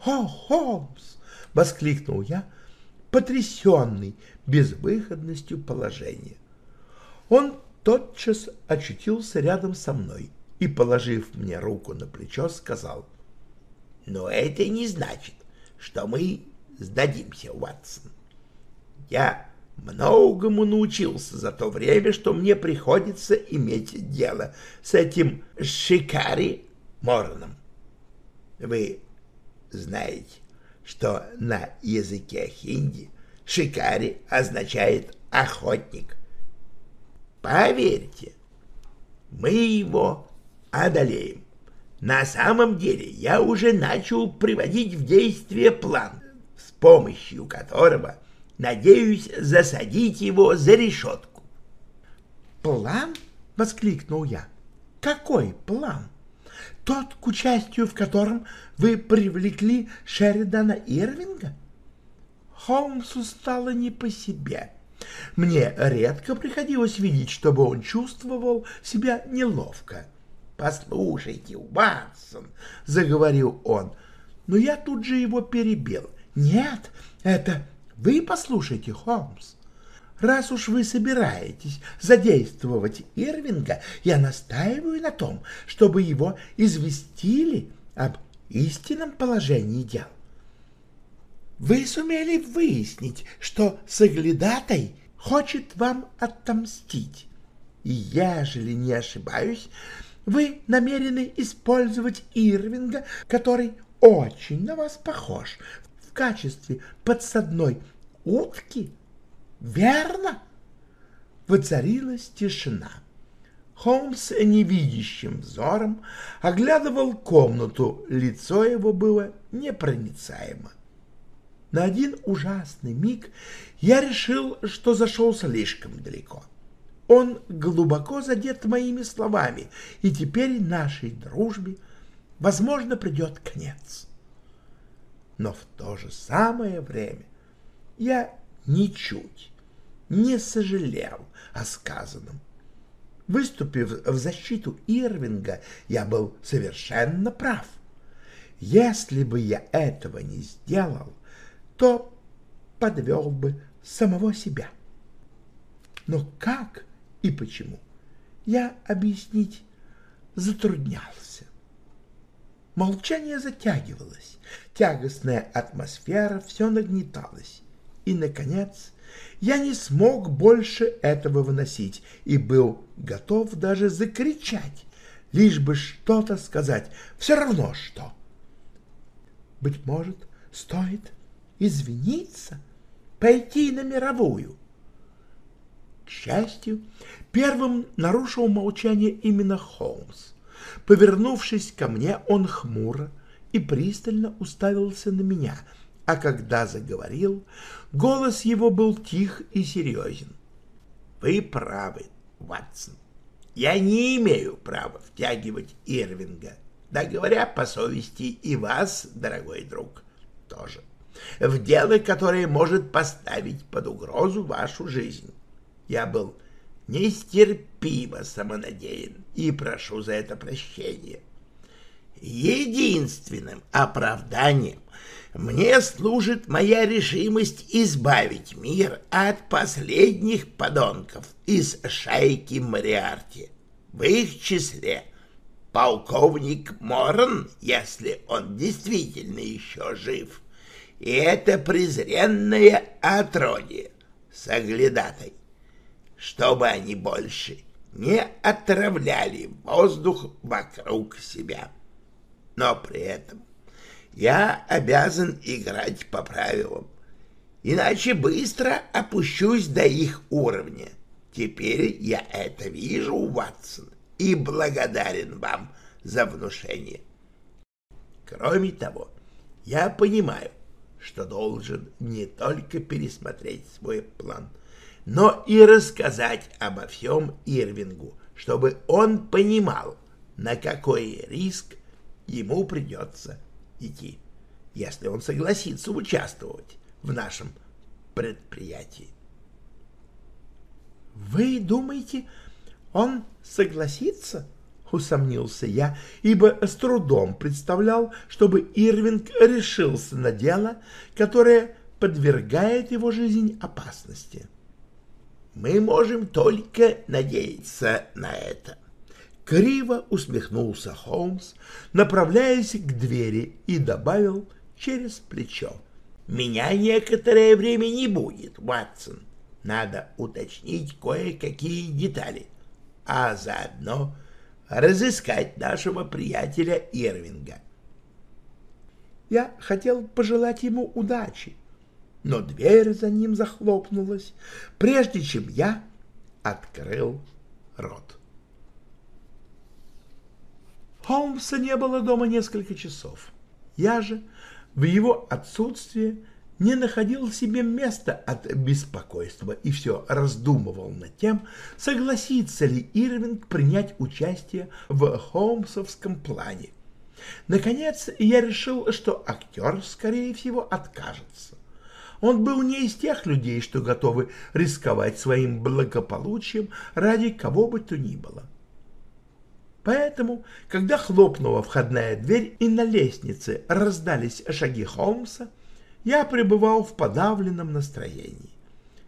«О, Холмс!» — воскликнул я, потрясенный безвыходностью положения. Он тотчас очутился рядом со мной и, положив мне руку на плечо, сказал, «Но это не значит, что мы сдадимся, Уатсон. Я многому научился за то время, что мне приходится иметь дело с этим Шикари Морном.
Вы знаете, что на языке хинди шикари означает охотник. Поверьте, мы его одолеем. На самом деле я уже начал приводить в действие план, с помощью которого надеюсь засадить его за решетку.
«План?» — воскликнул я. «Какой план? Тот, к участию в котором вы привлекли Шеридана Ирвинга?» Холмсу стало не по себе. Мне редко приходилось видеть, чтобы он чувствовал себя неловко.
«Послушайте, Ватсон», —
заговорил он, но я тут же его перебил. «Нет, это вы послушайте, Холмс. Раз уж вы собираетесь задействовать Ирвинга, я настаиваю на том, чтобы его известили об истинном положении дел. Вы сумели выяснить, что Саглядатай хочет вам отомстить. И, ежели не ошибаюсь, вы намерены использовать Ирвинга, который очень на вас похож, в качестве подсадной утки? Верно? Воцарилась тишина. Холмс невидящим взором оглядывал комнату, лицо его было непроницаемо. На один ужасный миг я решил, что зашел слишком далеко. Он глубоко задет моими словами, и теперь нашей дружбе, возможно, придет конец. Но в то же самое время я ничуть не сожалел о сказанном. Выступив в защиту Ирвинга, я был совершенно прав. Если бы я этого не сделал, то подвел бы самого себя. Но как и почему, я объяснить затруднялся. Молчание затягивалось, тягостная атмосфера все нагнеталась, и, наконец, я не смог больше этого выносить и был готов даже закричать, лишь бы что-то сказать, все равно что. Быть может, стоит извиниться, пойти на мировую. К счастью, первым нарушил молчание именно Холмс. Повернувшись ко мне, он хмуро и пристально уставился на меня, а когда заговорил, голос его был тих и серьезен. «Вы правы, Ватсон. Я не имею права втягивать Ирвинга, да говоря по совести и вас, дорогой друг, тоже в дело, которое может поставить под угрозу вашу жизнь. Я был нестерпимо самонадеян и прошу за это прощения. Единственным оправданием мне служит моя решимость избавить мир от последних подонков из шайки Мариарти, в их числе полковник Моран, если он действительно еще жив, и это презренное отродье оглядатой, чтобы они больше не отравляли воздух вокруг себя. Но при этом я обязан играть по правилам, иначе быстро опущусь до их уровня. Теперь я это вижу, Ватсон, и благодарен вам за внушение. Кроме того, я понимаю, что должен не только пересмотреть свой план, но и рассказать обо всем Ирвингу, чтобы он понимал, на какой риск ему придется идти, если он согласится участвовать в нашем предприятии. «Вы думаете, он согласится?» — усомнился я, ибо с трудом представлял, чтобы Ирвинг решился на дело, которое подвергает его жизнь опасности. «Мы можем только надеяться на это». Криво усмехнулся Холмс, направляясь к двери, и добавил через плечо. «Меня некоторое время не будет, Ватсон. Надо уточнить кое-какие детали, а заодно разыскать нашего приятеля Ирвинга. Я хотел пожелать ему удачи, но дверь за ним захлопнулась, прежде чем я открыл рот. Холмса не было дома несколько часов. Я же в его отсутствие не находил себе места от беспокойства и все раздумывал над тем, согласится ли Ирвинг принять участие в холмсовском плане. Наконец, я решил, что актер, скорее всего, откажется. Он был не из тех людей, что готовы рисковать своим благополучием ради кого бы то ни было. Поэтому, когда хлопнула входная дверь и на лестнице раздались шаги Холмса, я пребывал в подавленном настроении.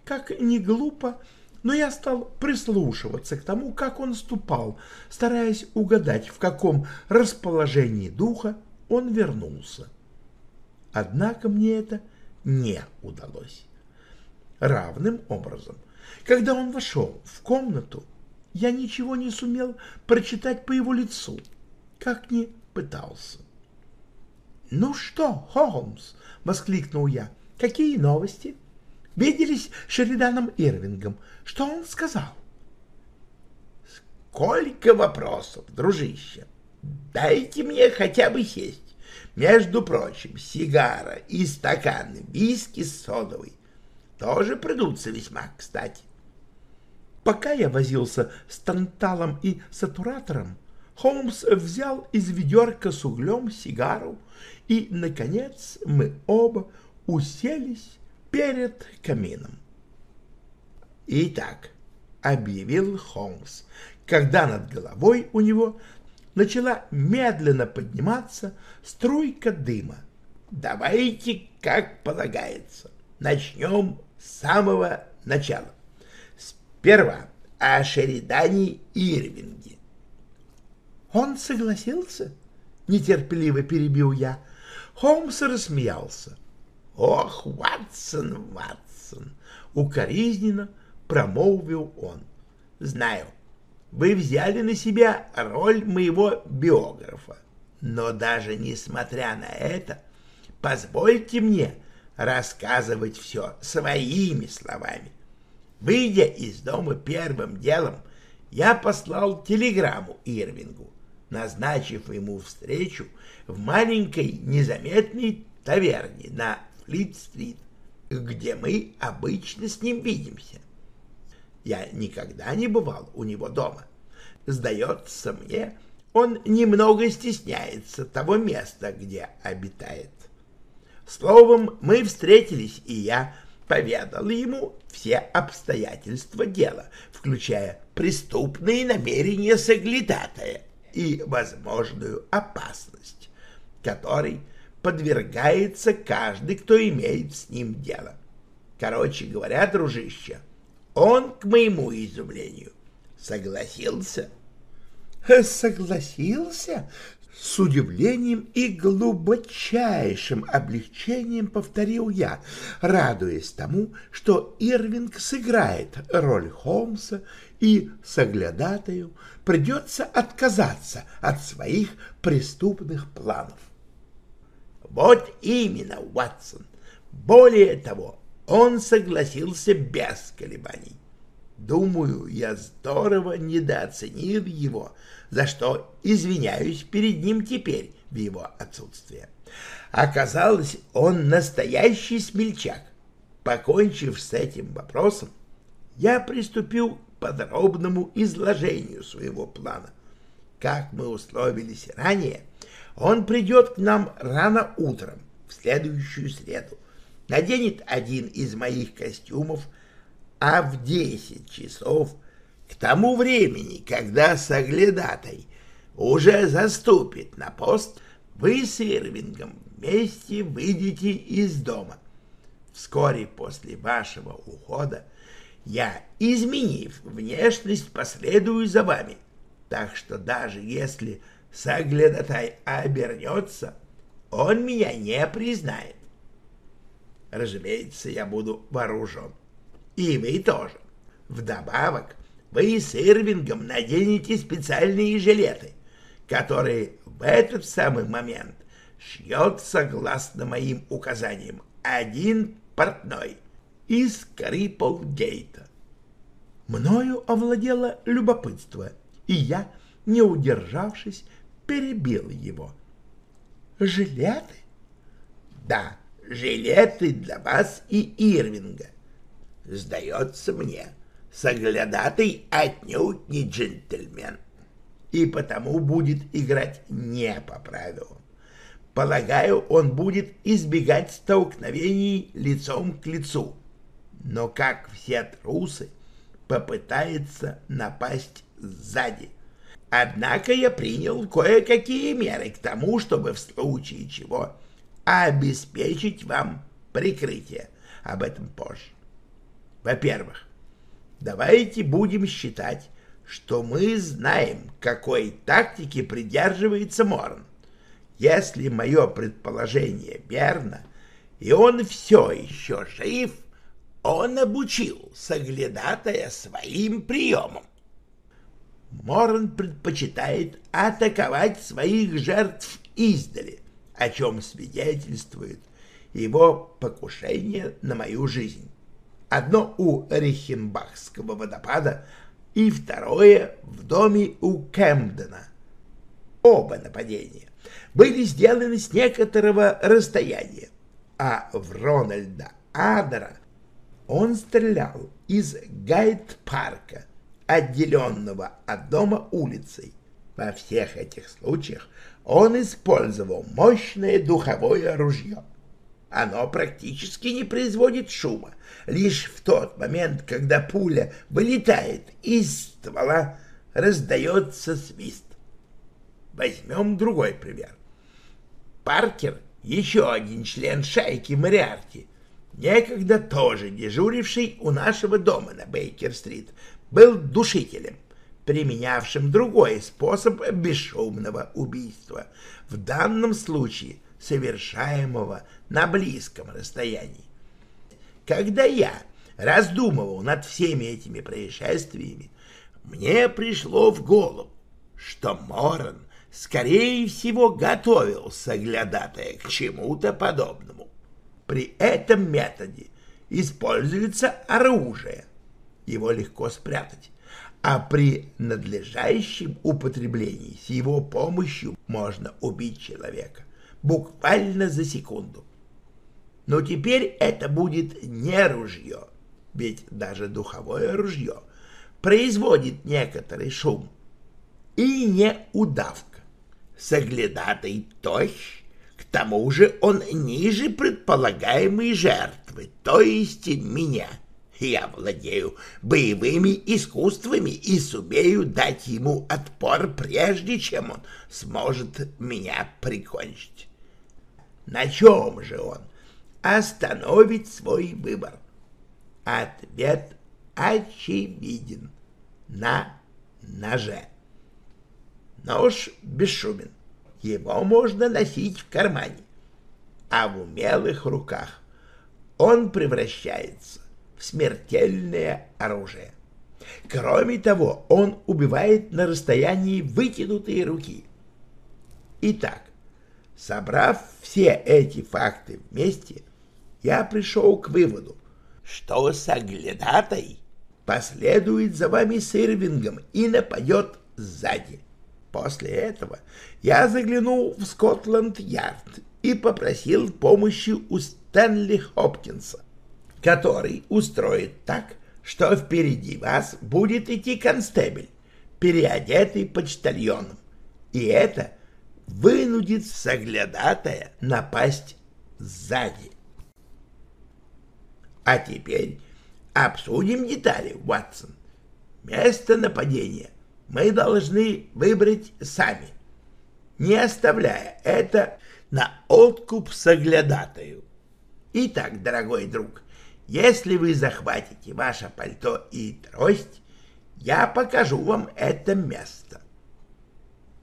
Как ни глупо, но я стал прислушиваться к тому, как он ступал, стараясь угадать, в каком расположении духа он вернулся. Однако мне это не удалось. Равным образом, когда он вошел в комнату, я ничего не сумел прочитать по его лицу, как ни пытался. — Ну что, Холмс, — воскликнул я, — какие новости? Виделись с Шериданом Ирвингом. Что он сказал? — Сколько вопросов, дружище! Дайте мне хотя бы сесть. Между прочим, сигара и стакан виски с содовой тоже придутся весьма кстати. Пока я возился с танталом и сатуратором, Холмс взял из ведерка с углем сигару, и, наконец, мы оба уселись перед камином. «Итак», — объявил Холмс, когда над головой у него начала медленно подниматься струйка дыма. «Давайте, как полагается, начнем с самого начала. Сперва о Шеридане Ирвинге». «Он согласился?» — нетерпеливо перебил я. Холмс рассмеялся. «Ох, Ватсон, Ватсон!» — укоризненно промолвил он. «Знаю, вы взяли на себя роль моего биографа, но даже несмотря на это, позвольте мне рассказывать все своими словами. Выйдя из дома первым делом, я послал телеграмму Ирвингу, назначив ему встречу в маленькой незаметной таверне на Флит-стрит, где мы обычно с ним видимся. Я никогда не бывал у него дома. Сдается мне, он немного стесняется того места, где обитает. Словом, мы встретились, и я поведал ему все обстоятельства дела, включая преступные намерения соглядатая и возможную опасность, которой подвергается каждый, кто имеет с ним дело. Короче говоря, дружище, он, к моему изумлению, согласился. Согласился? С удивлением и глубочайшим облегчением повторил я, радуясь тому, что Ирвинг сыграет роль Холмса и соглядатаю придется отказаться от своих преступных планов.
Вот именно, Уатсон. Более того, он согласился без колебаний. Думаю, я здорово недооценил его, за что извиняюсь перед ним теперь в его отсутствие. Оказалось, он настоящий смельчак. Покончив с этим вопросом, я приступил к подробному изложению своего плана. Как мы условились ранее, он придет к нам рано утром, в следующую среду, наденет один из моих костюмов, а в десять часов, к тому времени, когда соглядатай уже заступит на пост, вы с Ирвингом вместе выйдете из дома. Вскоре после вашего ухода я, изменив внешность, последую за вами. Так что даже если соглядатай обернется, он меня не признает. Разумеется, я буду вооружен. И вы тоже. Вдобавок, вы с Ирвингом наденете специальные жилеты, которые в этот самый момент шьет согласно моим указаниям один портной из Крипплгейта.
Мною овладело любопытство, и я, не удержавшись, перебил его. «Жилеты?»
«Да, жилеты для вас и Ирвинга. Сдается мне, соглядатый отнюдь не джентльмен, и потому будет играть не по правилам. Полагаю, он будет избегать столкновений лицом к лицу, но, как все трусы, попытается напасть сзади. Однако я принял кое-какие меры к тому, чтобы в случае чего обеспечить вам прикрытие. Об этом позже. Во-первых, давайте будем считать, что мы знаем, какой тактики придерживается Морн. Если мое предположение верно, и он все еще жив, он обучил соглядатая своим приемам. Морн предпочитает атаковать своих жертв издали, о чем свидетельствует его покушение на мою жизнь. Одно у Рихенбахского водопада и второе в доме у Кэмдена. Оба нападения были сделаны с некоторого расстояния, а в Рональда Адера он стрелял из гайд-парка, отделенного от дома улицей. Во всех этих случаях он использовал мощное духовое ружье. Оно практически не производит шума. Лишь в тот момент, когда пуля вылетает из ствола, раздается свист. Возьмем другой пример. Паркер, еще один член шайки Мариарти, некогда тоже дежуривший у нашего дома на Бейкер-стрит, был душителем, применявшим другой способ бесшумного убийства, в данном случае совершаемого на близком расстоянии. Когда я раздумывал над всеми этими происшествиями, мне пришло в голову, что Моран скорее всего, готовился, глядатая к чему-то подобному. При этом методе используется оружие. Его легко спрятать, а при надлежащем употреблении с его помощью можно убить человека буквально за секунду. Но теперь это будет не ружье, ведь даже духовое ружье производит некоторый шум, и не удавка соглядатый тощ, к тому же он ниже предполагаемой жертвы, то есть меня. Я владею боевыми искусствами и сумею дать ему отпор, прежде чем он сможет меня прикончить. На чем же он остановит свой выбор? Ответ очевиден — на ноже. Нож бесшумен, его можно носить в кармане, а в умелых руках он превращается в смертельное оружие. Кроме того, он убивает на расстоянии вытянутой руки. Итак, собрав все эти факты вместе, я пришел к выводу, что соглядатай последует за вами с Ирвингом и нападет сзади. После этого я заглянул в Скотланд-Ярд и попросил помощи у Стэнли Хопкинса, который устроит так, что впереди вас будет идти констебель, переодетый почтальоном, и это вынудит соглядатая напасть сзади. А теперь обсудим детали, Ватсон. Место нападения — мы должны выбрать сами, не оставляя это на откуп соглядатаю. Итак, дорогой друг, если вы захватите ваше пальто и трость, я покажу вам это место.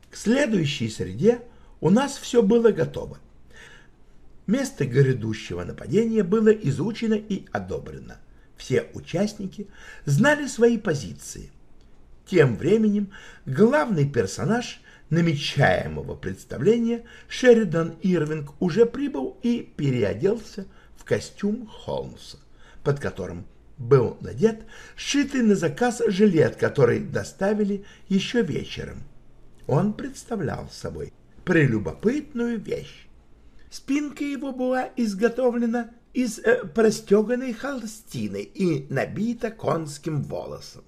К следующей среде у нас все было готово. Место грядущего нападения было изучено и одобрено. Все участники знали свои позиции. Тем временем главный персонаж намечаемого представления Шеридан Ирвинг уже прибыл и переоделся в костюм Холмса, под которым был надет сшитый на заказ жилет, который доставили еще вечером. Он представлял собой прелюбопытную вещь. Спинка его была изготовлена из э, простеганной холстины и набита конским волосом.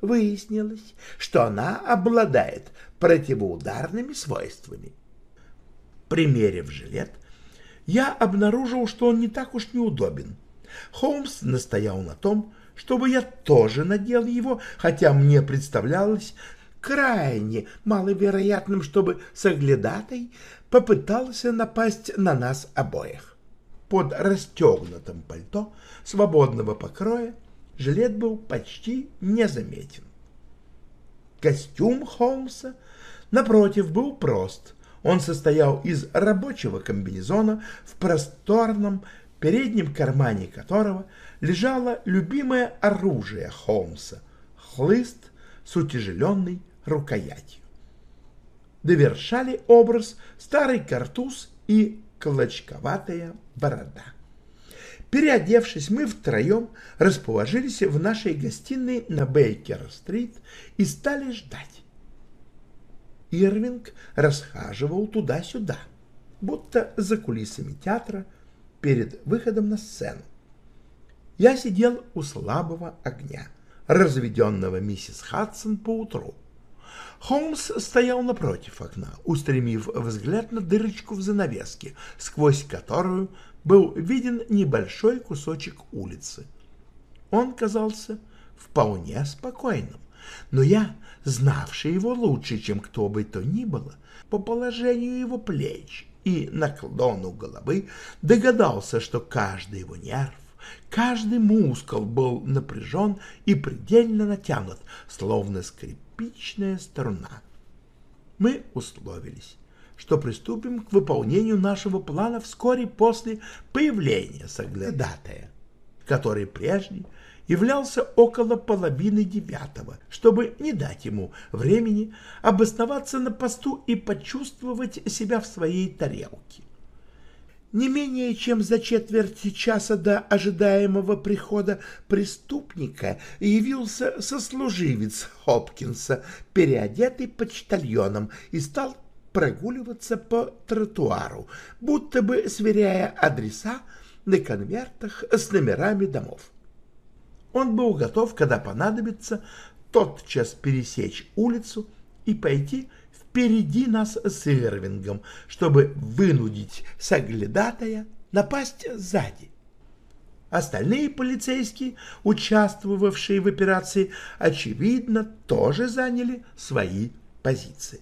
Выяснилось, что она обладает противоударными свойствами. Примерив жилет, я обнаружил, что он не так уж неудобен. Холмс настоял на том, чтобы я тоже надел его, хотя мне представлялось крайне маловероятным, чтобы соглядатай попытался напасть на нас обоих. Под расстегнутым пальто свободного покроя жилет был почти незаметен. Костюм Холмса, напротив, был прост. Он состоял из рабочего комбинезона в просторном переднем кармане которого лежало любимое оружие Холмса — хлыст с утяжеленной рукоятью. Довершали образ старый картуз и клочковатая борода. Переодевшись, мы втроем расположились в нашей гостиной на Бейкер-стрит и стали ждать. Ирвинг расхаживал туда-сюда, будто за кулисами театра перед выходом на сцену. Я сидел у слабого огня, разведенного миссис Хадсон поутру. Холмс стоял напротив окна, устремив взгляд на дырочку в занавеске, сквозь которую был виден небольшой кусочек улицы. Он казался вполне спокойным, но я, знавший его лучше, чем кто бы то ни было, по положению его плеч и наклону головы догадался, что каждый его нерв, каждый мускул был напряжен и предельно натянут, словно скрипичная струна. Мы условились, что приступим к выполнению нашего плана вскоре после появления соглядатая, который прежде являлся около половины девятого, чтобы не дать ему времени обосноваться на посту и почувствовать себя в своей тарелке. Не менее чем за четверть часа до ожидаемого прихода преступника явился сослуживец Хопкинса, переодетый почтальоном, и стал прогуливаться по тротуару, будто бы сверяя адреса на конвертах с номерами домов. Он был готов, когда понадобится, тотчас пересечь улицу и пойти впереди нас с Ирвингом, чтобы вынудить соглядатая напасть сзади. Остальные полицейские, участвовавшие в операции, очевидно, тоже заняли свои позиции.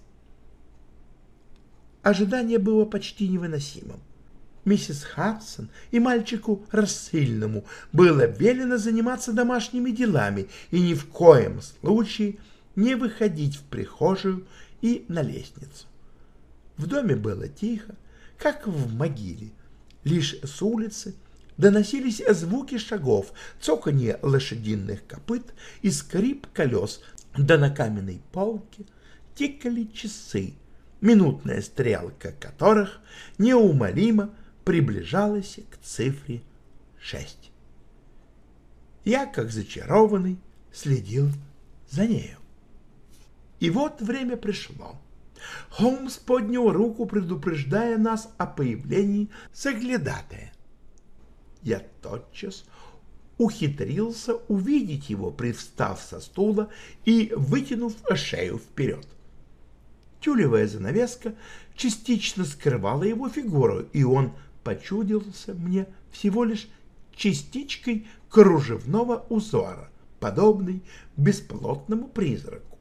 Ожидание было почти невыносимым миссис Хадсон и мальчику рассыльному было велено заниматься домашними делами и ни в коем случае не выходить в прихожую и на лестницу. В доме было тихо, как в могиле. Лишь с улицы доносились звуки шагов, цоканье лошадиных копыт и скрип колес, да на каменной полке тикали часы, минутная стрелка которых неумолимо приближалась к цифре 6. Я, как зачарованный, следил за нею. И вот время пришло. Холмс поднял руку, предупреждая нас о появлении соглядатая. Я тотчас ухитрился увидеть его, привстав со стула и вытянув шею вперед. Тюлевая занавеска частично скрывала его фигуру, и он почудился мне всего лишь частичкой кружевного узора, подобный бесплотному призраку.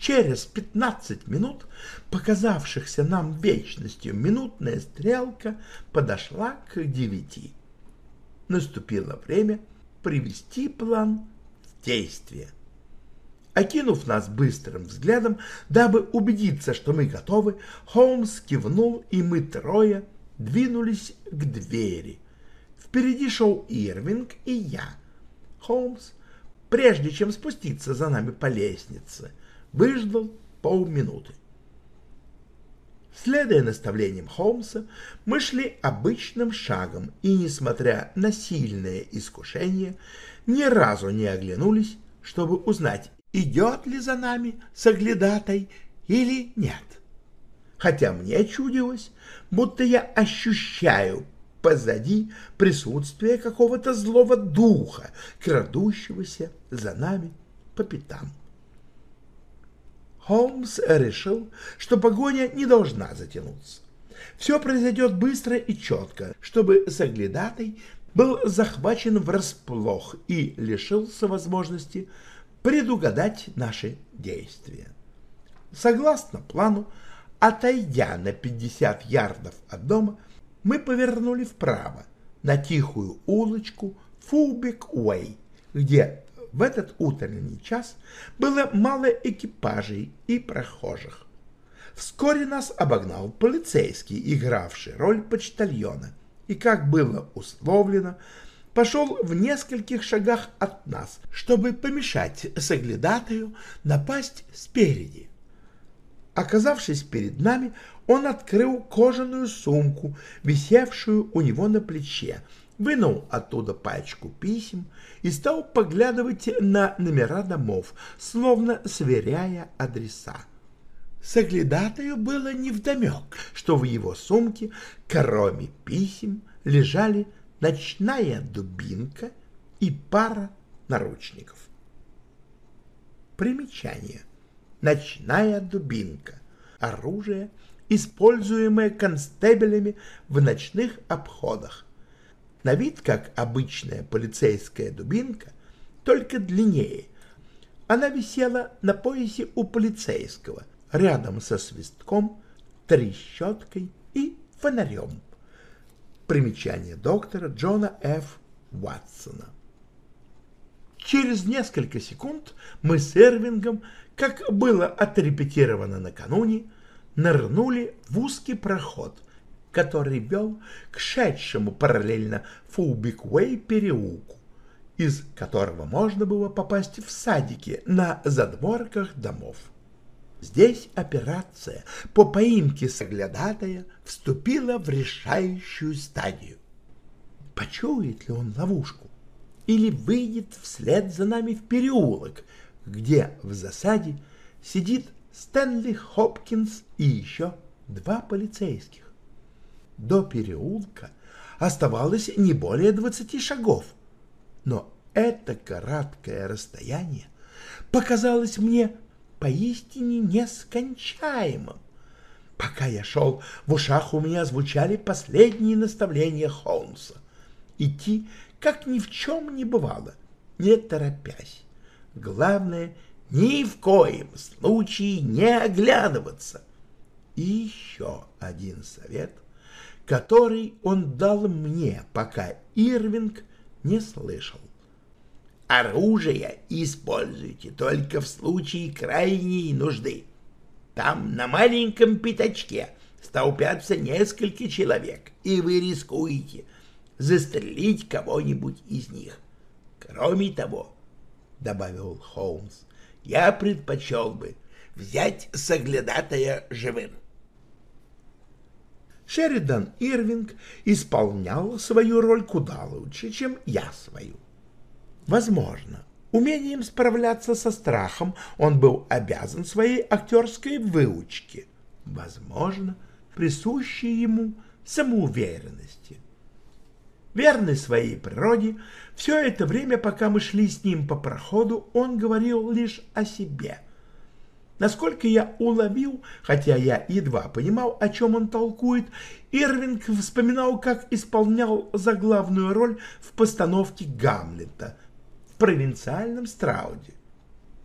Через пятнадцать минут, показавшихся нам вечностью, минутная стрелка подошла к девяти. Наступило время привести план в действие. Окинув нас быстрым взглядом, дабы убедиться, что мы готовы, Холмс кивнул, и мы трое — двинулись к двери. Впереди шел Ирвинг и я. Холмс, прежде чем спуститься за нами по лестнице, выждал полминуты. Следуя наставлениям Холмса, мы шли обычным шагом и, несмотря на сильное искушение, ни разу не оглянулись, чтобы узнать, идет ли за нами соглядатай или нет. Хотя мне чудилось, будто я ощущаю позади присутствие какого-то злого духа, крадущегося за нами по пятам. Холмс решил, что погоня не должна затянуться. Все произойдет быстро и четко, чтобы соглядатай был захвачен врасплох и лишился возможности предугадать наши действия. Согласно плану, отойдя на 50 ярдов от дома, мы повернули вправо, на тихую улочку Фулбек-Уэй, где в этот утренний час было мало экипажей и прохожих. Вскоре нас обогнал полицейский, игравший роль почтальона, и, как было условлено, пошел в нескольких шагах от нас, чтобы помешать соглядатаю напасть спереди. Оказавшись перед нами, он открыл кожаную сумку, висевшую у него на плече, вынул оттуда пачку писем и стал поглядывать на номера домов, словно сверяя адреса. Соглядатаю было невдомек, что в его сумке, кроме писем, лежали ночная дубинка и пара наручников. Примечание. Ночная дубинка. Оружие, используемое констебелями в ночных обходах на вид как обычная полицейская дубинка, только длиннее. Она висела на поясе у полицейского, рядом со свистком, трещоткой и фонарем. Примечание доктора Джона Ф. Ватсона. Через несколько секунд мы с Эрвингом, как было отрепетировано накануне, нырнули в узкий проход — который вел к шедшему параллельно Фулбик-Уэй переулку, из которого можно было попасть в садики на задворках домов. Здесь операция по поимке соглядатая вступила в решающую стадию. Почует ли он ловушку или выйдет вслед за нами в переулок, где в засаде сидит Стэнли Хопкинс и еще два полицейских? До переулка оставалось не более двадцати шагов. Но это короткое расстояние показалось мне поистине нескончаемым. Пока я шел, в ушах у меня звучали последние наставления Холмса. Идти, как ни в чем не бывало, не торопясь. Главное, ни в коем случае не оглядываться. И еще один совет — который он дал мне, пока Ирвинг не слышал. Оружие используйте только в случае крайней нужды. Там на маленьком пятачке столпятся несколько человек, и вы рискуете застрелить кого-нибудь из них. Кроме того, — добавил Холмс, — я предпочел бы взять соглядатая живым. Шеридан Ирвинг исполнял свою роль куда лучше, чем я свою. Возможно, умением справляться со страхом он был обязан своей актерской выучке, возможно, присущей ему самоуверенности. Верный своей природе, все это время, пока мы шли с ним по проходу, он говорил лишь о себе — Насколько я уловил, хотя я едва понимал, о чем он толкует, Ирвинг вспоминал, как исполнял заглавную роль в постановке Гамлета в провинциальном Страуде.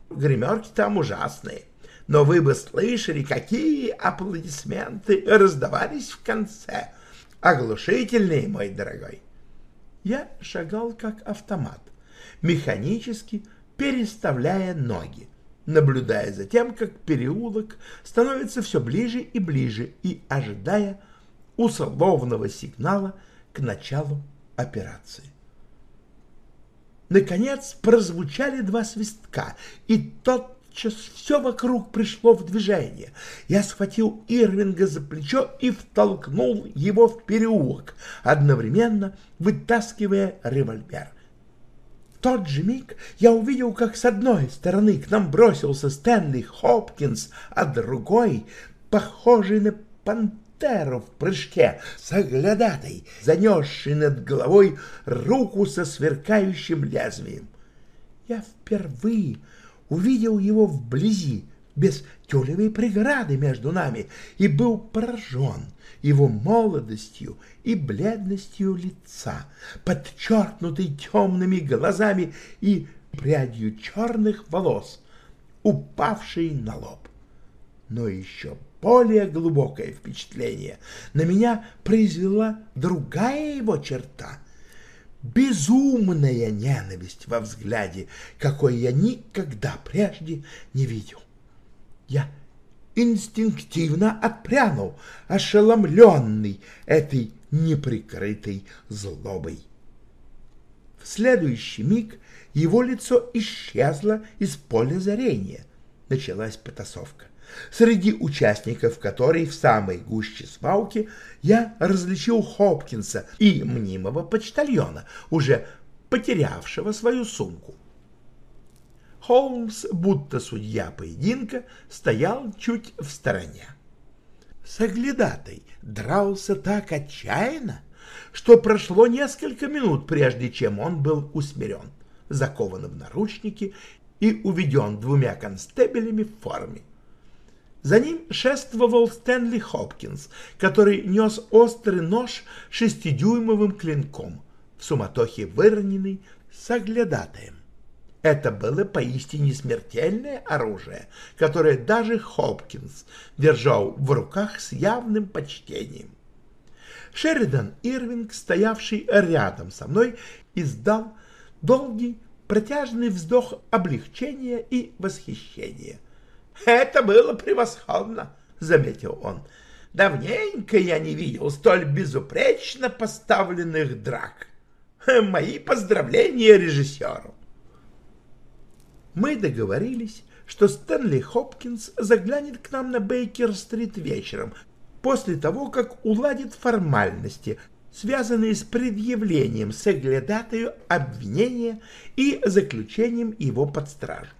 Гримерки там ужасные, но вы бы слышали, какие аплодисменты раздавались в конце. Оглушительные, мой дорогой. Я шагал как автомат, механически переставляя ноги наблюдая за тем, как переулок становится все ближе и ближе и ожидая условного сигнала к началу операции. Наконец прозвучали два свистка, и тот Тотчас все вокруг пришло в движение. Я схватил Ирвинга за плечо и втолкнул его в переулок, одновременно вытаскивая револьвер. Тот же миг я увидел, как с одной стороны к нам бросился Стэнли Хопкинс, а другой, похожий на пантеру в прыжке, соглядатой, занесший над головой руку со сверкающим лезвием. Я впервые увидел его вблизи, без тюлевой преграды между нами, и был поражен его молодостью и бледностью лица, подчеркнутой темными глазами и прядью черных волос, упавшей на лоб. Но еще более глубокое впечатление на меня произвела другая его черта — безумная ненависть во взгляде, какой я никогда прежде не видел. Я инстинктивно отпрянул, ошеломленный этой неприкрытой злобой. В следующий миг его лицо исчезло из поля зрения. Началась потасовка среди участников которой в самой гуще свалки я различил Хопкинса и мнимого почтальона, уже потерявшего свою сумку. Холмс, будто судья поединка, стоял чуть в стороне. Соглядатай дрался так отчаянно, что прошло несколько минут, прежде чем он был усмирен, закован в наручники и уведен двумя констебелями в форме. За ним шествовал Стэнли Хопкинс, который нес острый нож шестидюймовым клинком, в суматохе выроненный с оглядатаем. Это было поистине смертельное оружие, которое даже Хопкинс держал в руках с явным почтением. Шеридан Ирвинг, стоявший рядом со мной, издал долгий протяжный вздох облегчения и восхищения. «Это было превосходно», — заметил он. «Давненько я не видел столь безупречно поставленных драк. Мои поздравления режиссеру». Мы договорились, что Стэнли Хопкинс заглянет к нам на Бейкер-стрит вечером, после того, как уладит формальности, связанные с предъявлением соглядатаю обвинения и заключением его под стражу.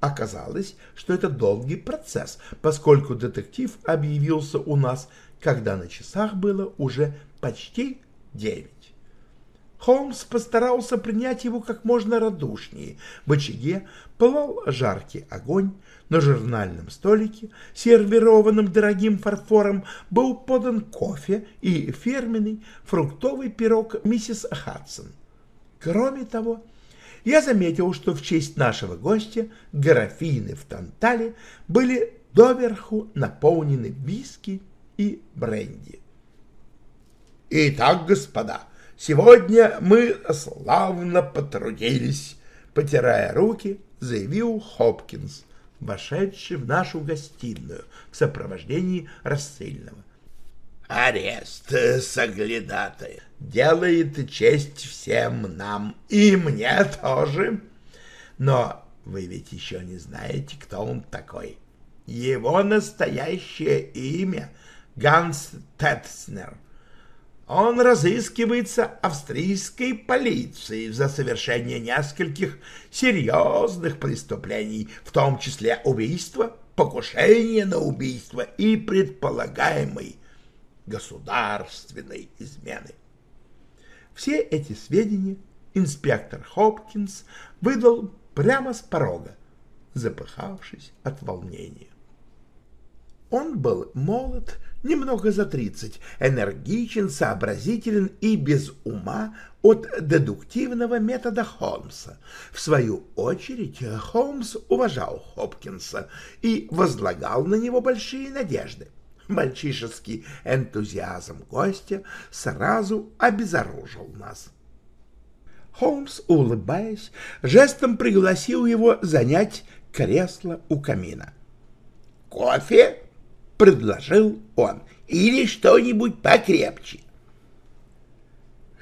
Оказалось, что это долгий процесс, поскольку детектив объявился у нас, когда на часах было уже почти девять. Холмс постарался принять его как можно радушнее. В очаге пылал жаркий огонь, на журнальном столике, сервированном дорогим фарфором, был подан кофе и фирменный фруктовый пирог миссис Хадсон. Кроме того, я заметил, что в честь нашего гостя графины в Тантале были доверху наполнены виски и бренди. «Итак, господа, сегодня мы славно потрудились», — потирая руки, заявил Хопкинс, вошедший в нашу гостиную в сопровождении рассыльного. Арест соглядатая делает честь всем нам, и мне тоже. Но вы ведь еще не знаете, кто он такой. Его настоящее имя — Ганс Тетцнер. Он разыскивается австрийской полицией за совершение нескольких серьезных преступлений, в том числе убийства, покушение на убийство и предполагаемый государственной измены. Все эти сведения инспектор Хопкинс выдал прямо с порога, запыхавшись от волнения. Он был молод, немного за тридцать, энергичен, сообразителен и без ума от дедуктивного метода Холмса. В свою очередь Холмс уважал Хопкинса и возлагал на него большие надежды. Мальчишеский энтузиазм гостя сразу обезоружил нас. Холмс, улыбаясь, жестом пригласил его занять кресло у камина. «Кофе?» — предложил он. «Или что-нибудь покрепче».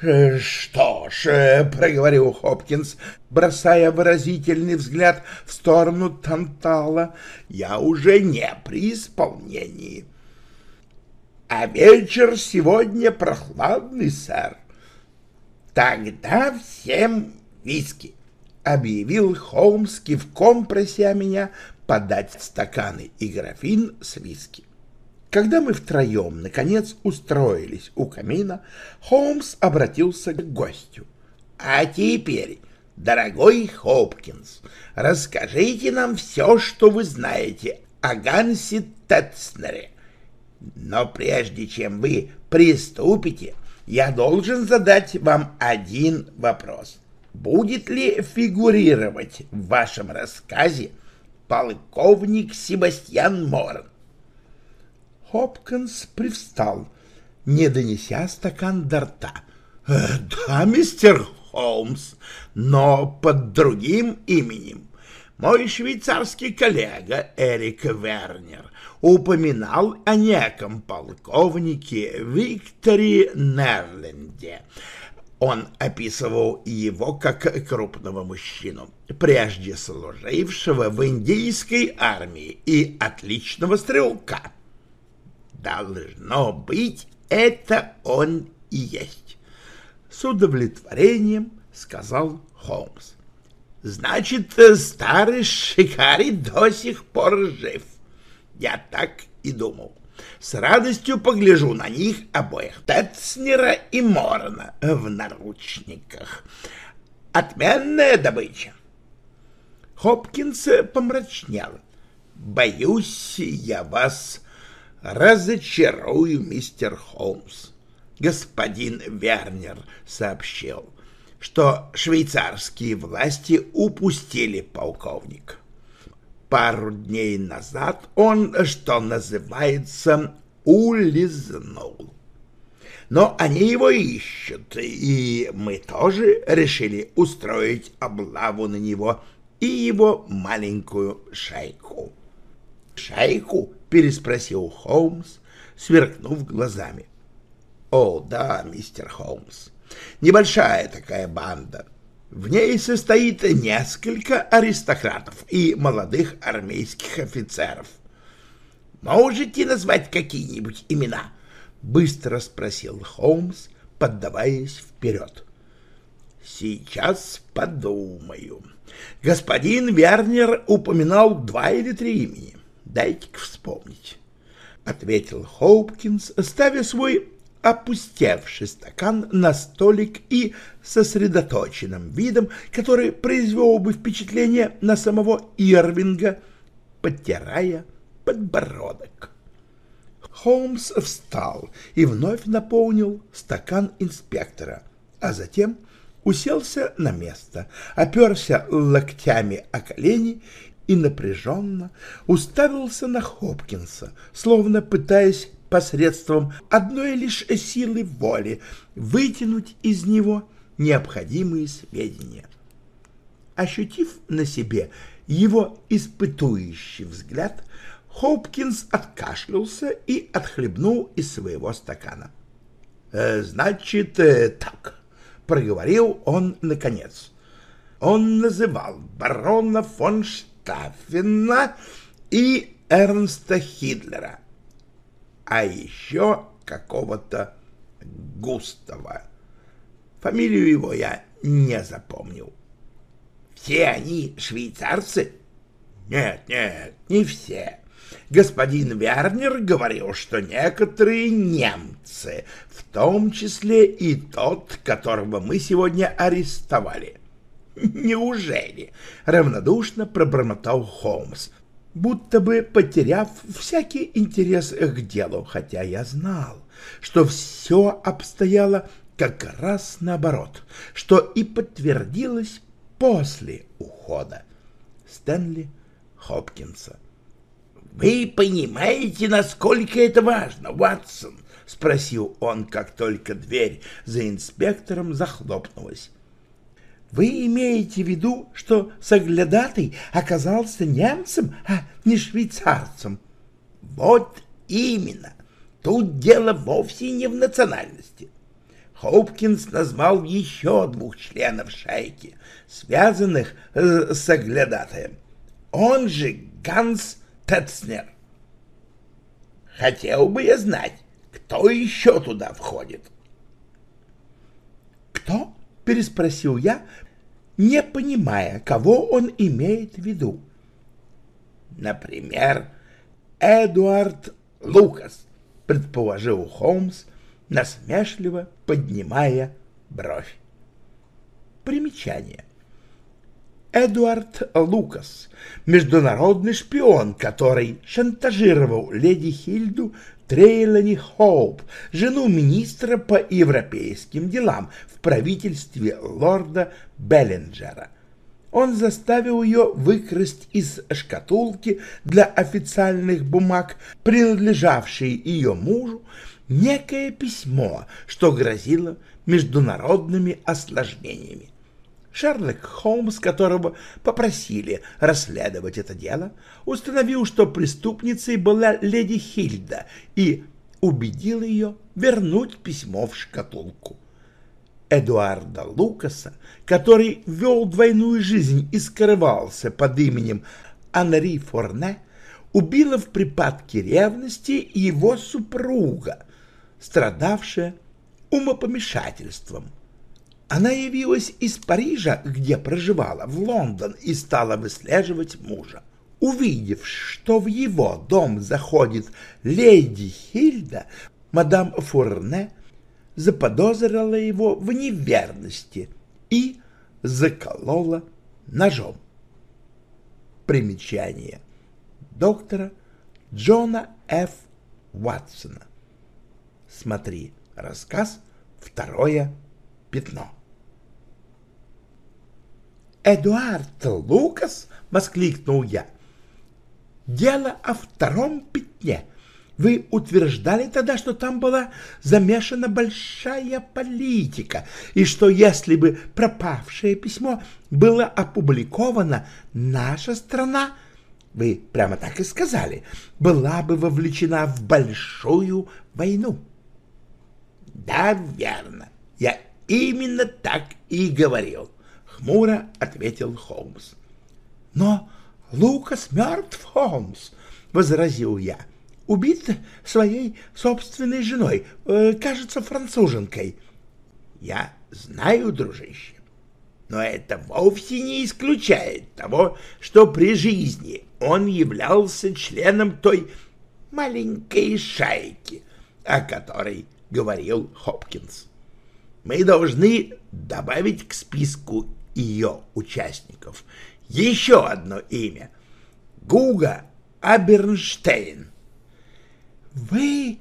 «Э, «Что ж», э, — проговорил Хопкинс, бросая выразительный взгляд в сторону Тантала, — «я уже не при исполнении». «А вечер сегодня прохладный, сэр». «Тогда всем виски», — объявил Холмс, кивком прося меня подать стаканы и графин с виски. Когда мы втроем, наконец, устроились у камина, Холмс обратился к гостю. «А теперь, дорогой Хопкинс, расскажите нам все, что вы знаете о Гансе Тетцнере. Но прежде чем вы приступите, я должен задать вам один вопрос. Будет ли фигурировать в вашем рассказе полковник Себастьян Моран? Хопкинс привстал, не донеся стакан до рта. «Э, «Да, мистер Холмс, но под другим именем. Мой швейцарский коллега Эрик Вернер упоминал о неком полковнике Викторе Нерленде. Он описывал его как крупного мужчину, прежде служившего в индийской армии и отличного стрелка. Должно быть, это он и есть. С удовлетворением сказал Холмс. Значит, старый шикарий до сих пор жив. Я так и думал. С радостью погляжу на них обоих, Тетснера и Морона в наручниках. Отменная добыча. Хопкинс помрачнел. Боюсь, я вас разочарую, мистер Холмс. Господин Вернер сообщил, что швейцарские власти упустили полковник. Пару дней назад он, что называется, улизнул. Но они его ищут, и мы тоже решили устроить облаву на него и его маленькую шайку. Шайку — переспросил Холмс, сверкнув глазами. «О, да, мистер Холмс, небольшая такая банда. В ней состоит несколько аристократов и молодых армейских офицеров. Можете назвать какие-нибудь имена?» — быстро спросил Холмс, поддаваясь вперед. «Сейчас подумаю. Господин Вернер упоминал два или три имени. Дайте-ка вспомнить, — ответил Хоупкинс, ставя свой опустевший стакан на столик и сосредоточенным видом, который произвел бы впечатление на самого Ирвинга, подтирая подбородок. Холмс встал и вновь наполнил стакан инспектора, а затем уселся на место, оперся локтями о колени и напряженно уставился на Хопкинса, словно пытаясь посредством одной лишь силы воли вытянуть из него необходимые сведения. Ощутив на себе его испытующий взгляд, Хопкинс откашлялся и отхлебнул из своего стакана. «Э, «Значит, э, так», — проговорил он наконец. Он называл барона фон Штейна Штаффена и Эрнста Хидлера, а еще какого-то Густава. Фамилию его я не запомнил. Все они швейцарцы? Нет, нет, не все. Господин Вернер говорил, что некоторые немцы, в том числе и тот, которого мы сегодня арестовали. «Неужели?» — равнодушно пробормотал Холмс, будто бы потеряв всякий интерес к делу, хотя я знал, что все обстояло как раз наоборот, что и подтвердилось после ухода Стэнли Хопкинса. «Вы понимаете, насколько это важно, Ватсон?» — спросил он, как только дверь за инспектором захлопнулась. Вы имеете в виду, что соглядатый оказался немцем, а не швейцарцем? Вот именно. Тут дело вовсе не в национальности.
Хопкинс назвал еще двух членов шайки, связанных э, с оглядатаем. Он же Ганс Тецнер. Хотел бы я знать, кто еще туда входит.
«Кто?» — переспросил я, не понимая, кого он имеет в виду.
«Например, Эдуард Лукас», — предположил Холмс, насмешливо поднимая бровь.
Примечание. Эдуард Лукас, международный шпион, который шантажировал леди Хильду Трейлани Хоуп, жену министра по европейским делам в правительстве лорда Беллинджера. Он заставил ее выкрасть из шкатулки для официальных бумаг, принадлежавшей ее мужу, некое письмо, что грозило международными осложнениями. Шерлок Холмс, которого попросили расследовать это дело, установил, что преступницей была леди Хильда и убедил ее вернуть письмо в шкатулку. Эдуарда Лукаса, который вел двойную жизнь и скрывался под именем Анри Форне, убила в припадке ревности его супруга, страдавшая умопомешательством. Она явилась из Парижа, где проживала, в Лондон и стала выслеживать мужа. Увидев, что в его дом заходит леди Хильда, мадам Фурне заподозрила его в неверности и заколола ножом. Примечание доктора Джона Ф. Уатсона. Смотри рассказ «Второе пятно». «Эдуард Лукас!» — воскликнул я. «Дело о втором пятне. Вы утверждали тогда, что там была замешана большая политика, и что если бы пропавшее письмо было опубликовано, наша страна, вы прямо так и сказали, была бы вовлечена в большую войну».
«Да, верно. Я именно так и говорил хмуро ответил Холмс.
Но Лукас мертв, Холмс, возразил я. Убит своей собственной женой, э, кажется, француженкой.
Я знаю, дружище, но это вовсе не исключает того, что при жизни он являлся членом той маленькой шайки, о которой говорил Хопкинс. Мы должны добавить к списку ее участников еще одно имя — Гуга Абернштейн.
«Вы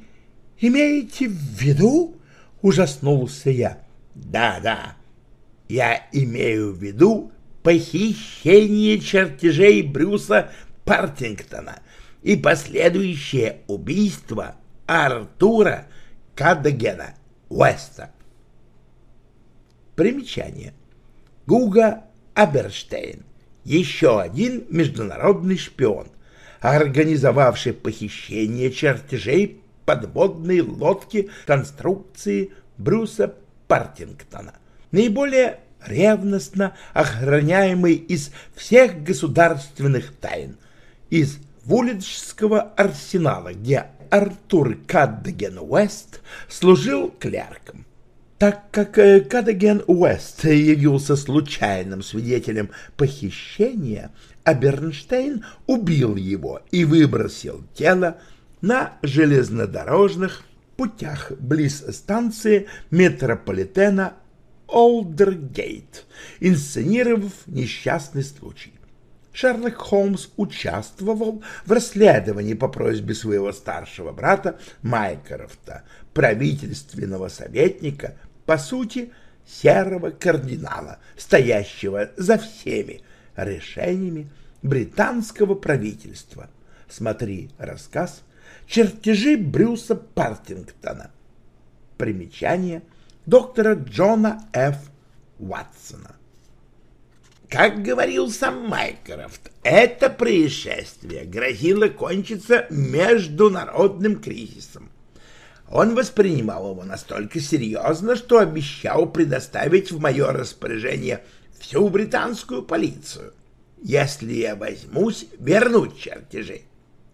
имеете в виду?» — ужаснулся я.
«Да, да, я имею в виду похищение чертежей Брюса Партингтона и последующее убийство Артура Каддегена Уэста». Примечание — Гуга Аберштейн, еще один международный шпион, организовавший похищение чертежей подводной лодки конструкции Брюса Партингтона, наиболее ревностно охраняемый из всех государственных тайн, из Вулиджского арсенала, где Артур Каддеген Уэст служил клерком. Так как э, Кадаген Уэст явился случайным свидетелем похищения, а Бернштейн убил его и выбросил тело на железнодорожных путях близ станции метрополитена Олдергейт, инсценировав несчастный случай. Шерлок Холмс участвовал в расследовании по просьбе своего старшего брата Майкрофта, правительственного советника по сути, серого кардинала, стоящего за всеми решениями британского правительства. Смотри рассказ «Чертежи Брюса Партингтона». Примечание доктора Джона Ф. Уатсона. Как говорил сам Майкрофт, это происшествие грозило кончиться международным кризисом. Он воспринимал его настолько серьезно, что обещал предоставить в мое распоряжение всю британскую полицию, если я возьмусь вернуть чертежи.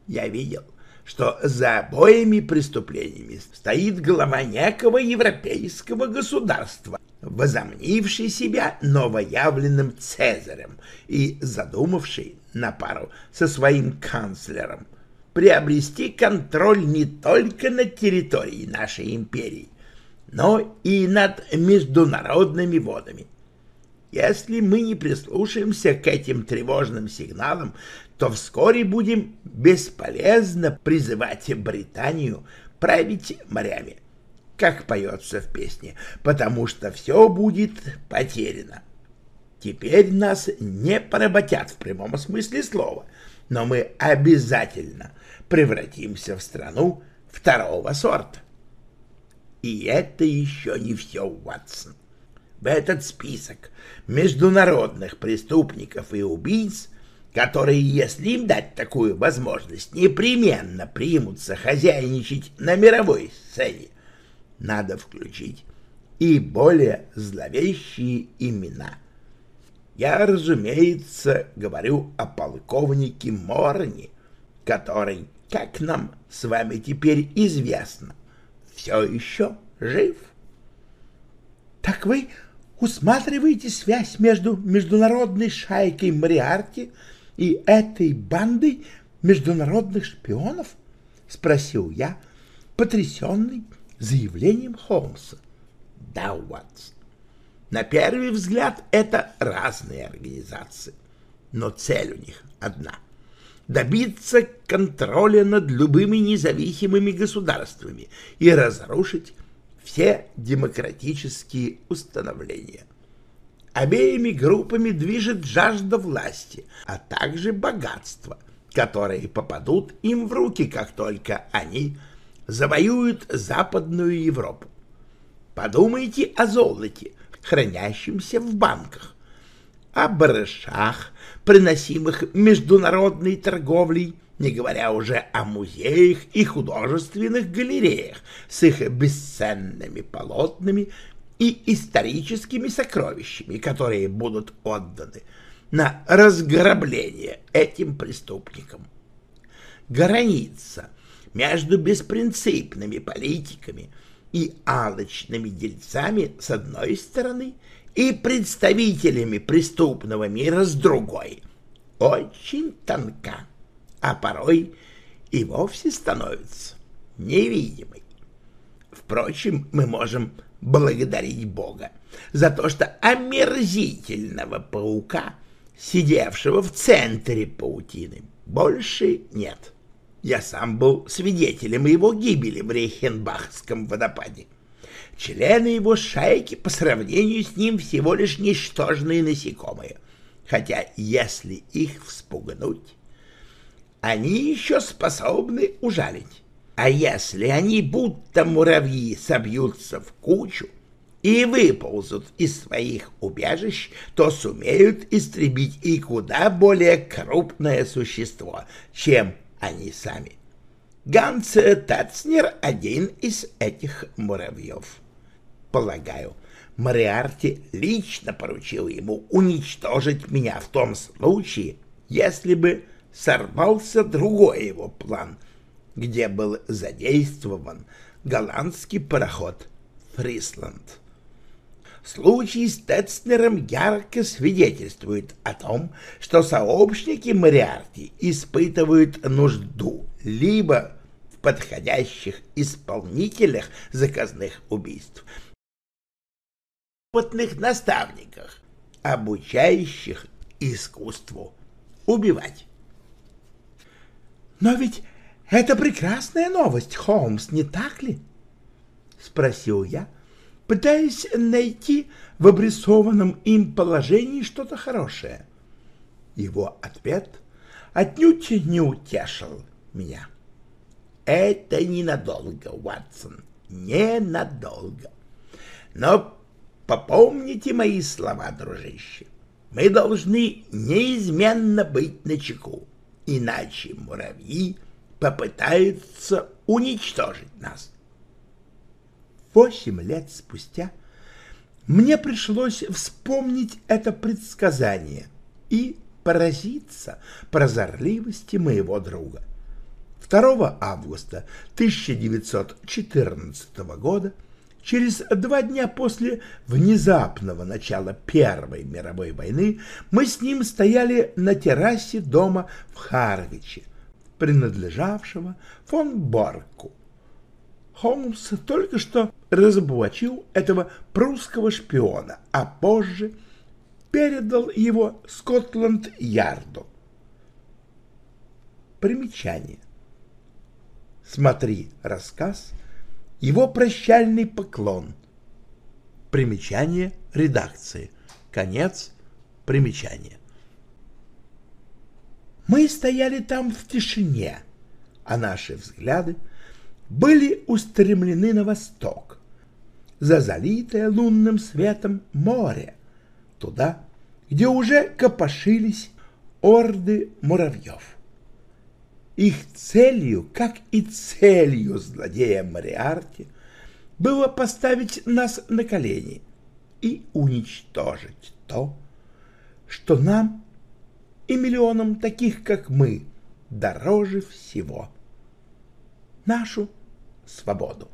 Я видел, что за обоими преступлениями стоит глава некого европейского государства, возомнивший себя новоявленным Цезарем и задумавший на пару со своим канцлером приобрести контроль не только над территорией нашей империи, но и над международными водами. Если мы не прислушаемся к этим тревожным сигналам, то вскоре будем бесполезно призывать Британию править морями, как поется в песне, потому что все будет потеряно. Теперь нас не поработят в прямом смысле слова, но мы обязательно превратимся в страну второго сорта. И это еще не все, Уатсон. В этот список международных преступников и убийц, которые, если им дать такую возможность, непременно примутся хозяйничать на мировой сцене, надо включить и более зловещие имена. Я, разумеется, говорю о полковнике Морни, который как нам с вами теперь известно, все еще жив.
— Так вы усматриваете связь между международной шайкой Мариарти и этой бандой международных шпионов? — спросил я, потрясенный заявлением Холмса.
— Да, Уатс. На первый взгляд это разные организации, но цель у них одна — добиться контроля над любыми независимыми государствами и разрушить все демократические установления. Обеими группами движет жажда власти, а также богатства, которые попадут им в руки, как только они завоюют Западную Европу. Подумайте о золоте, хранящемся в банках, о барышах, приносимых международной торговлей, не говоря уже о музеях и художественных галереях с их бесценными полотнами и историческими сокровищами, которые будут отданы на разграбление этим преступникам. Граница между беспринципными политиками и алочными дельцами с одной стороны – и представителями преступного мира с другой. Очень тонка, а порой и вовсе становится невидимой. Впрочем, мы можем благодарить Бога за то, что омерзительного паука, сидевшего в центре паутины, больше нет. Я сам был свидетелем его гибели в Рейхенбахском водопаде. Члены его шайки по сравнению с ним всего лишь ничтожные насекомые, хотя если их вспугнуть, они еще способны ужалить. А если они, будто муравьи, собьются в кучу и выползут из своих убежищ, то сумеют истребить и куда более крупное существо, чем они сами. Ганс Тацнер — один из этих муравьев. Полагаю, Мариарти лично поручил ему уничтожить меня в том случае, если бы сорвался другой его план, где был задействован голландский пароход «Фрисланд». Случай с Тецнером ярко свидетельствует о том, что сообщники Мариарти испытывают нужду либо в подходящих исполнителях заказных убийств, опытных наставниках, обучающих искусству убивать.
Но ведь это прекрасная новость, Холмс, не так ли? Спросил я, пытаясь найти в обрисованном им положении что-то хорошее. Его ответ отнюдь не утешил меня.
Это ненадолго, Уатсон, ненадолго. Но Попомните мои слова, дружище. Мы должны неизменно быть начеку, иначе муравьи попытаются уничтожить нас.
восемь лет спустя мне пришлось вспомнить это предсказание и поразиться прозорливости моего друга. 2 августа 1914 года, через два дня после внезапного начала Первой мировой войны, мы с ним стояли на террасе дома в Харвиче, принадлежавшего фон Борку. Холмс только что разоблачил этого прусского шпиона, а позже передал его Скотланд-Ярду. Примечание. Смотри рассказ «Его прощальный поклон». Примечание редакции. Конец примечания. Мы стояли там в тишине, а наши взгляды были устремлены на восток, за залитое лунным светом море, туда, где уже копошились орды муравьев. Их целью, как и целью злодея Мариарти, было поставить нас на колени и уничтожить то, что нам и миллионам таких, как мы, дороже всего. Нашу свободу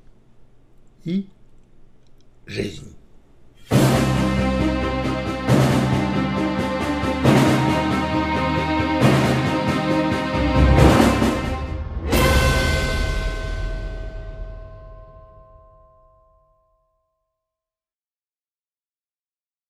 и жизнь.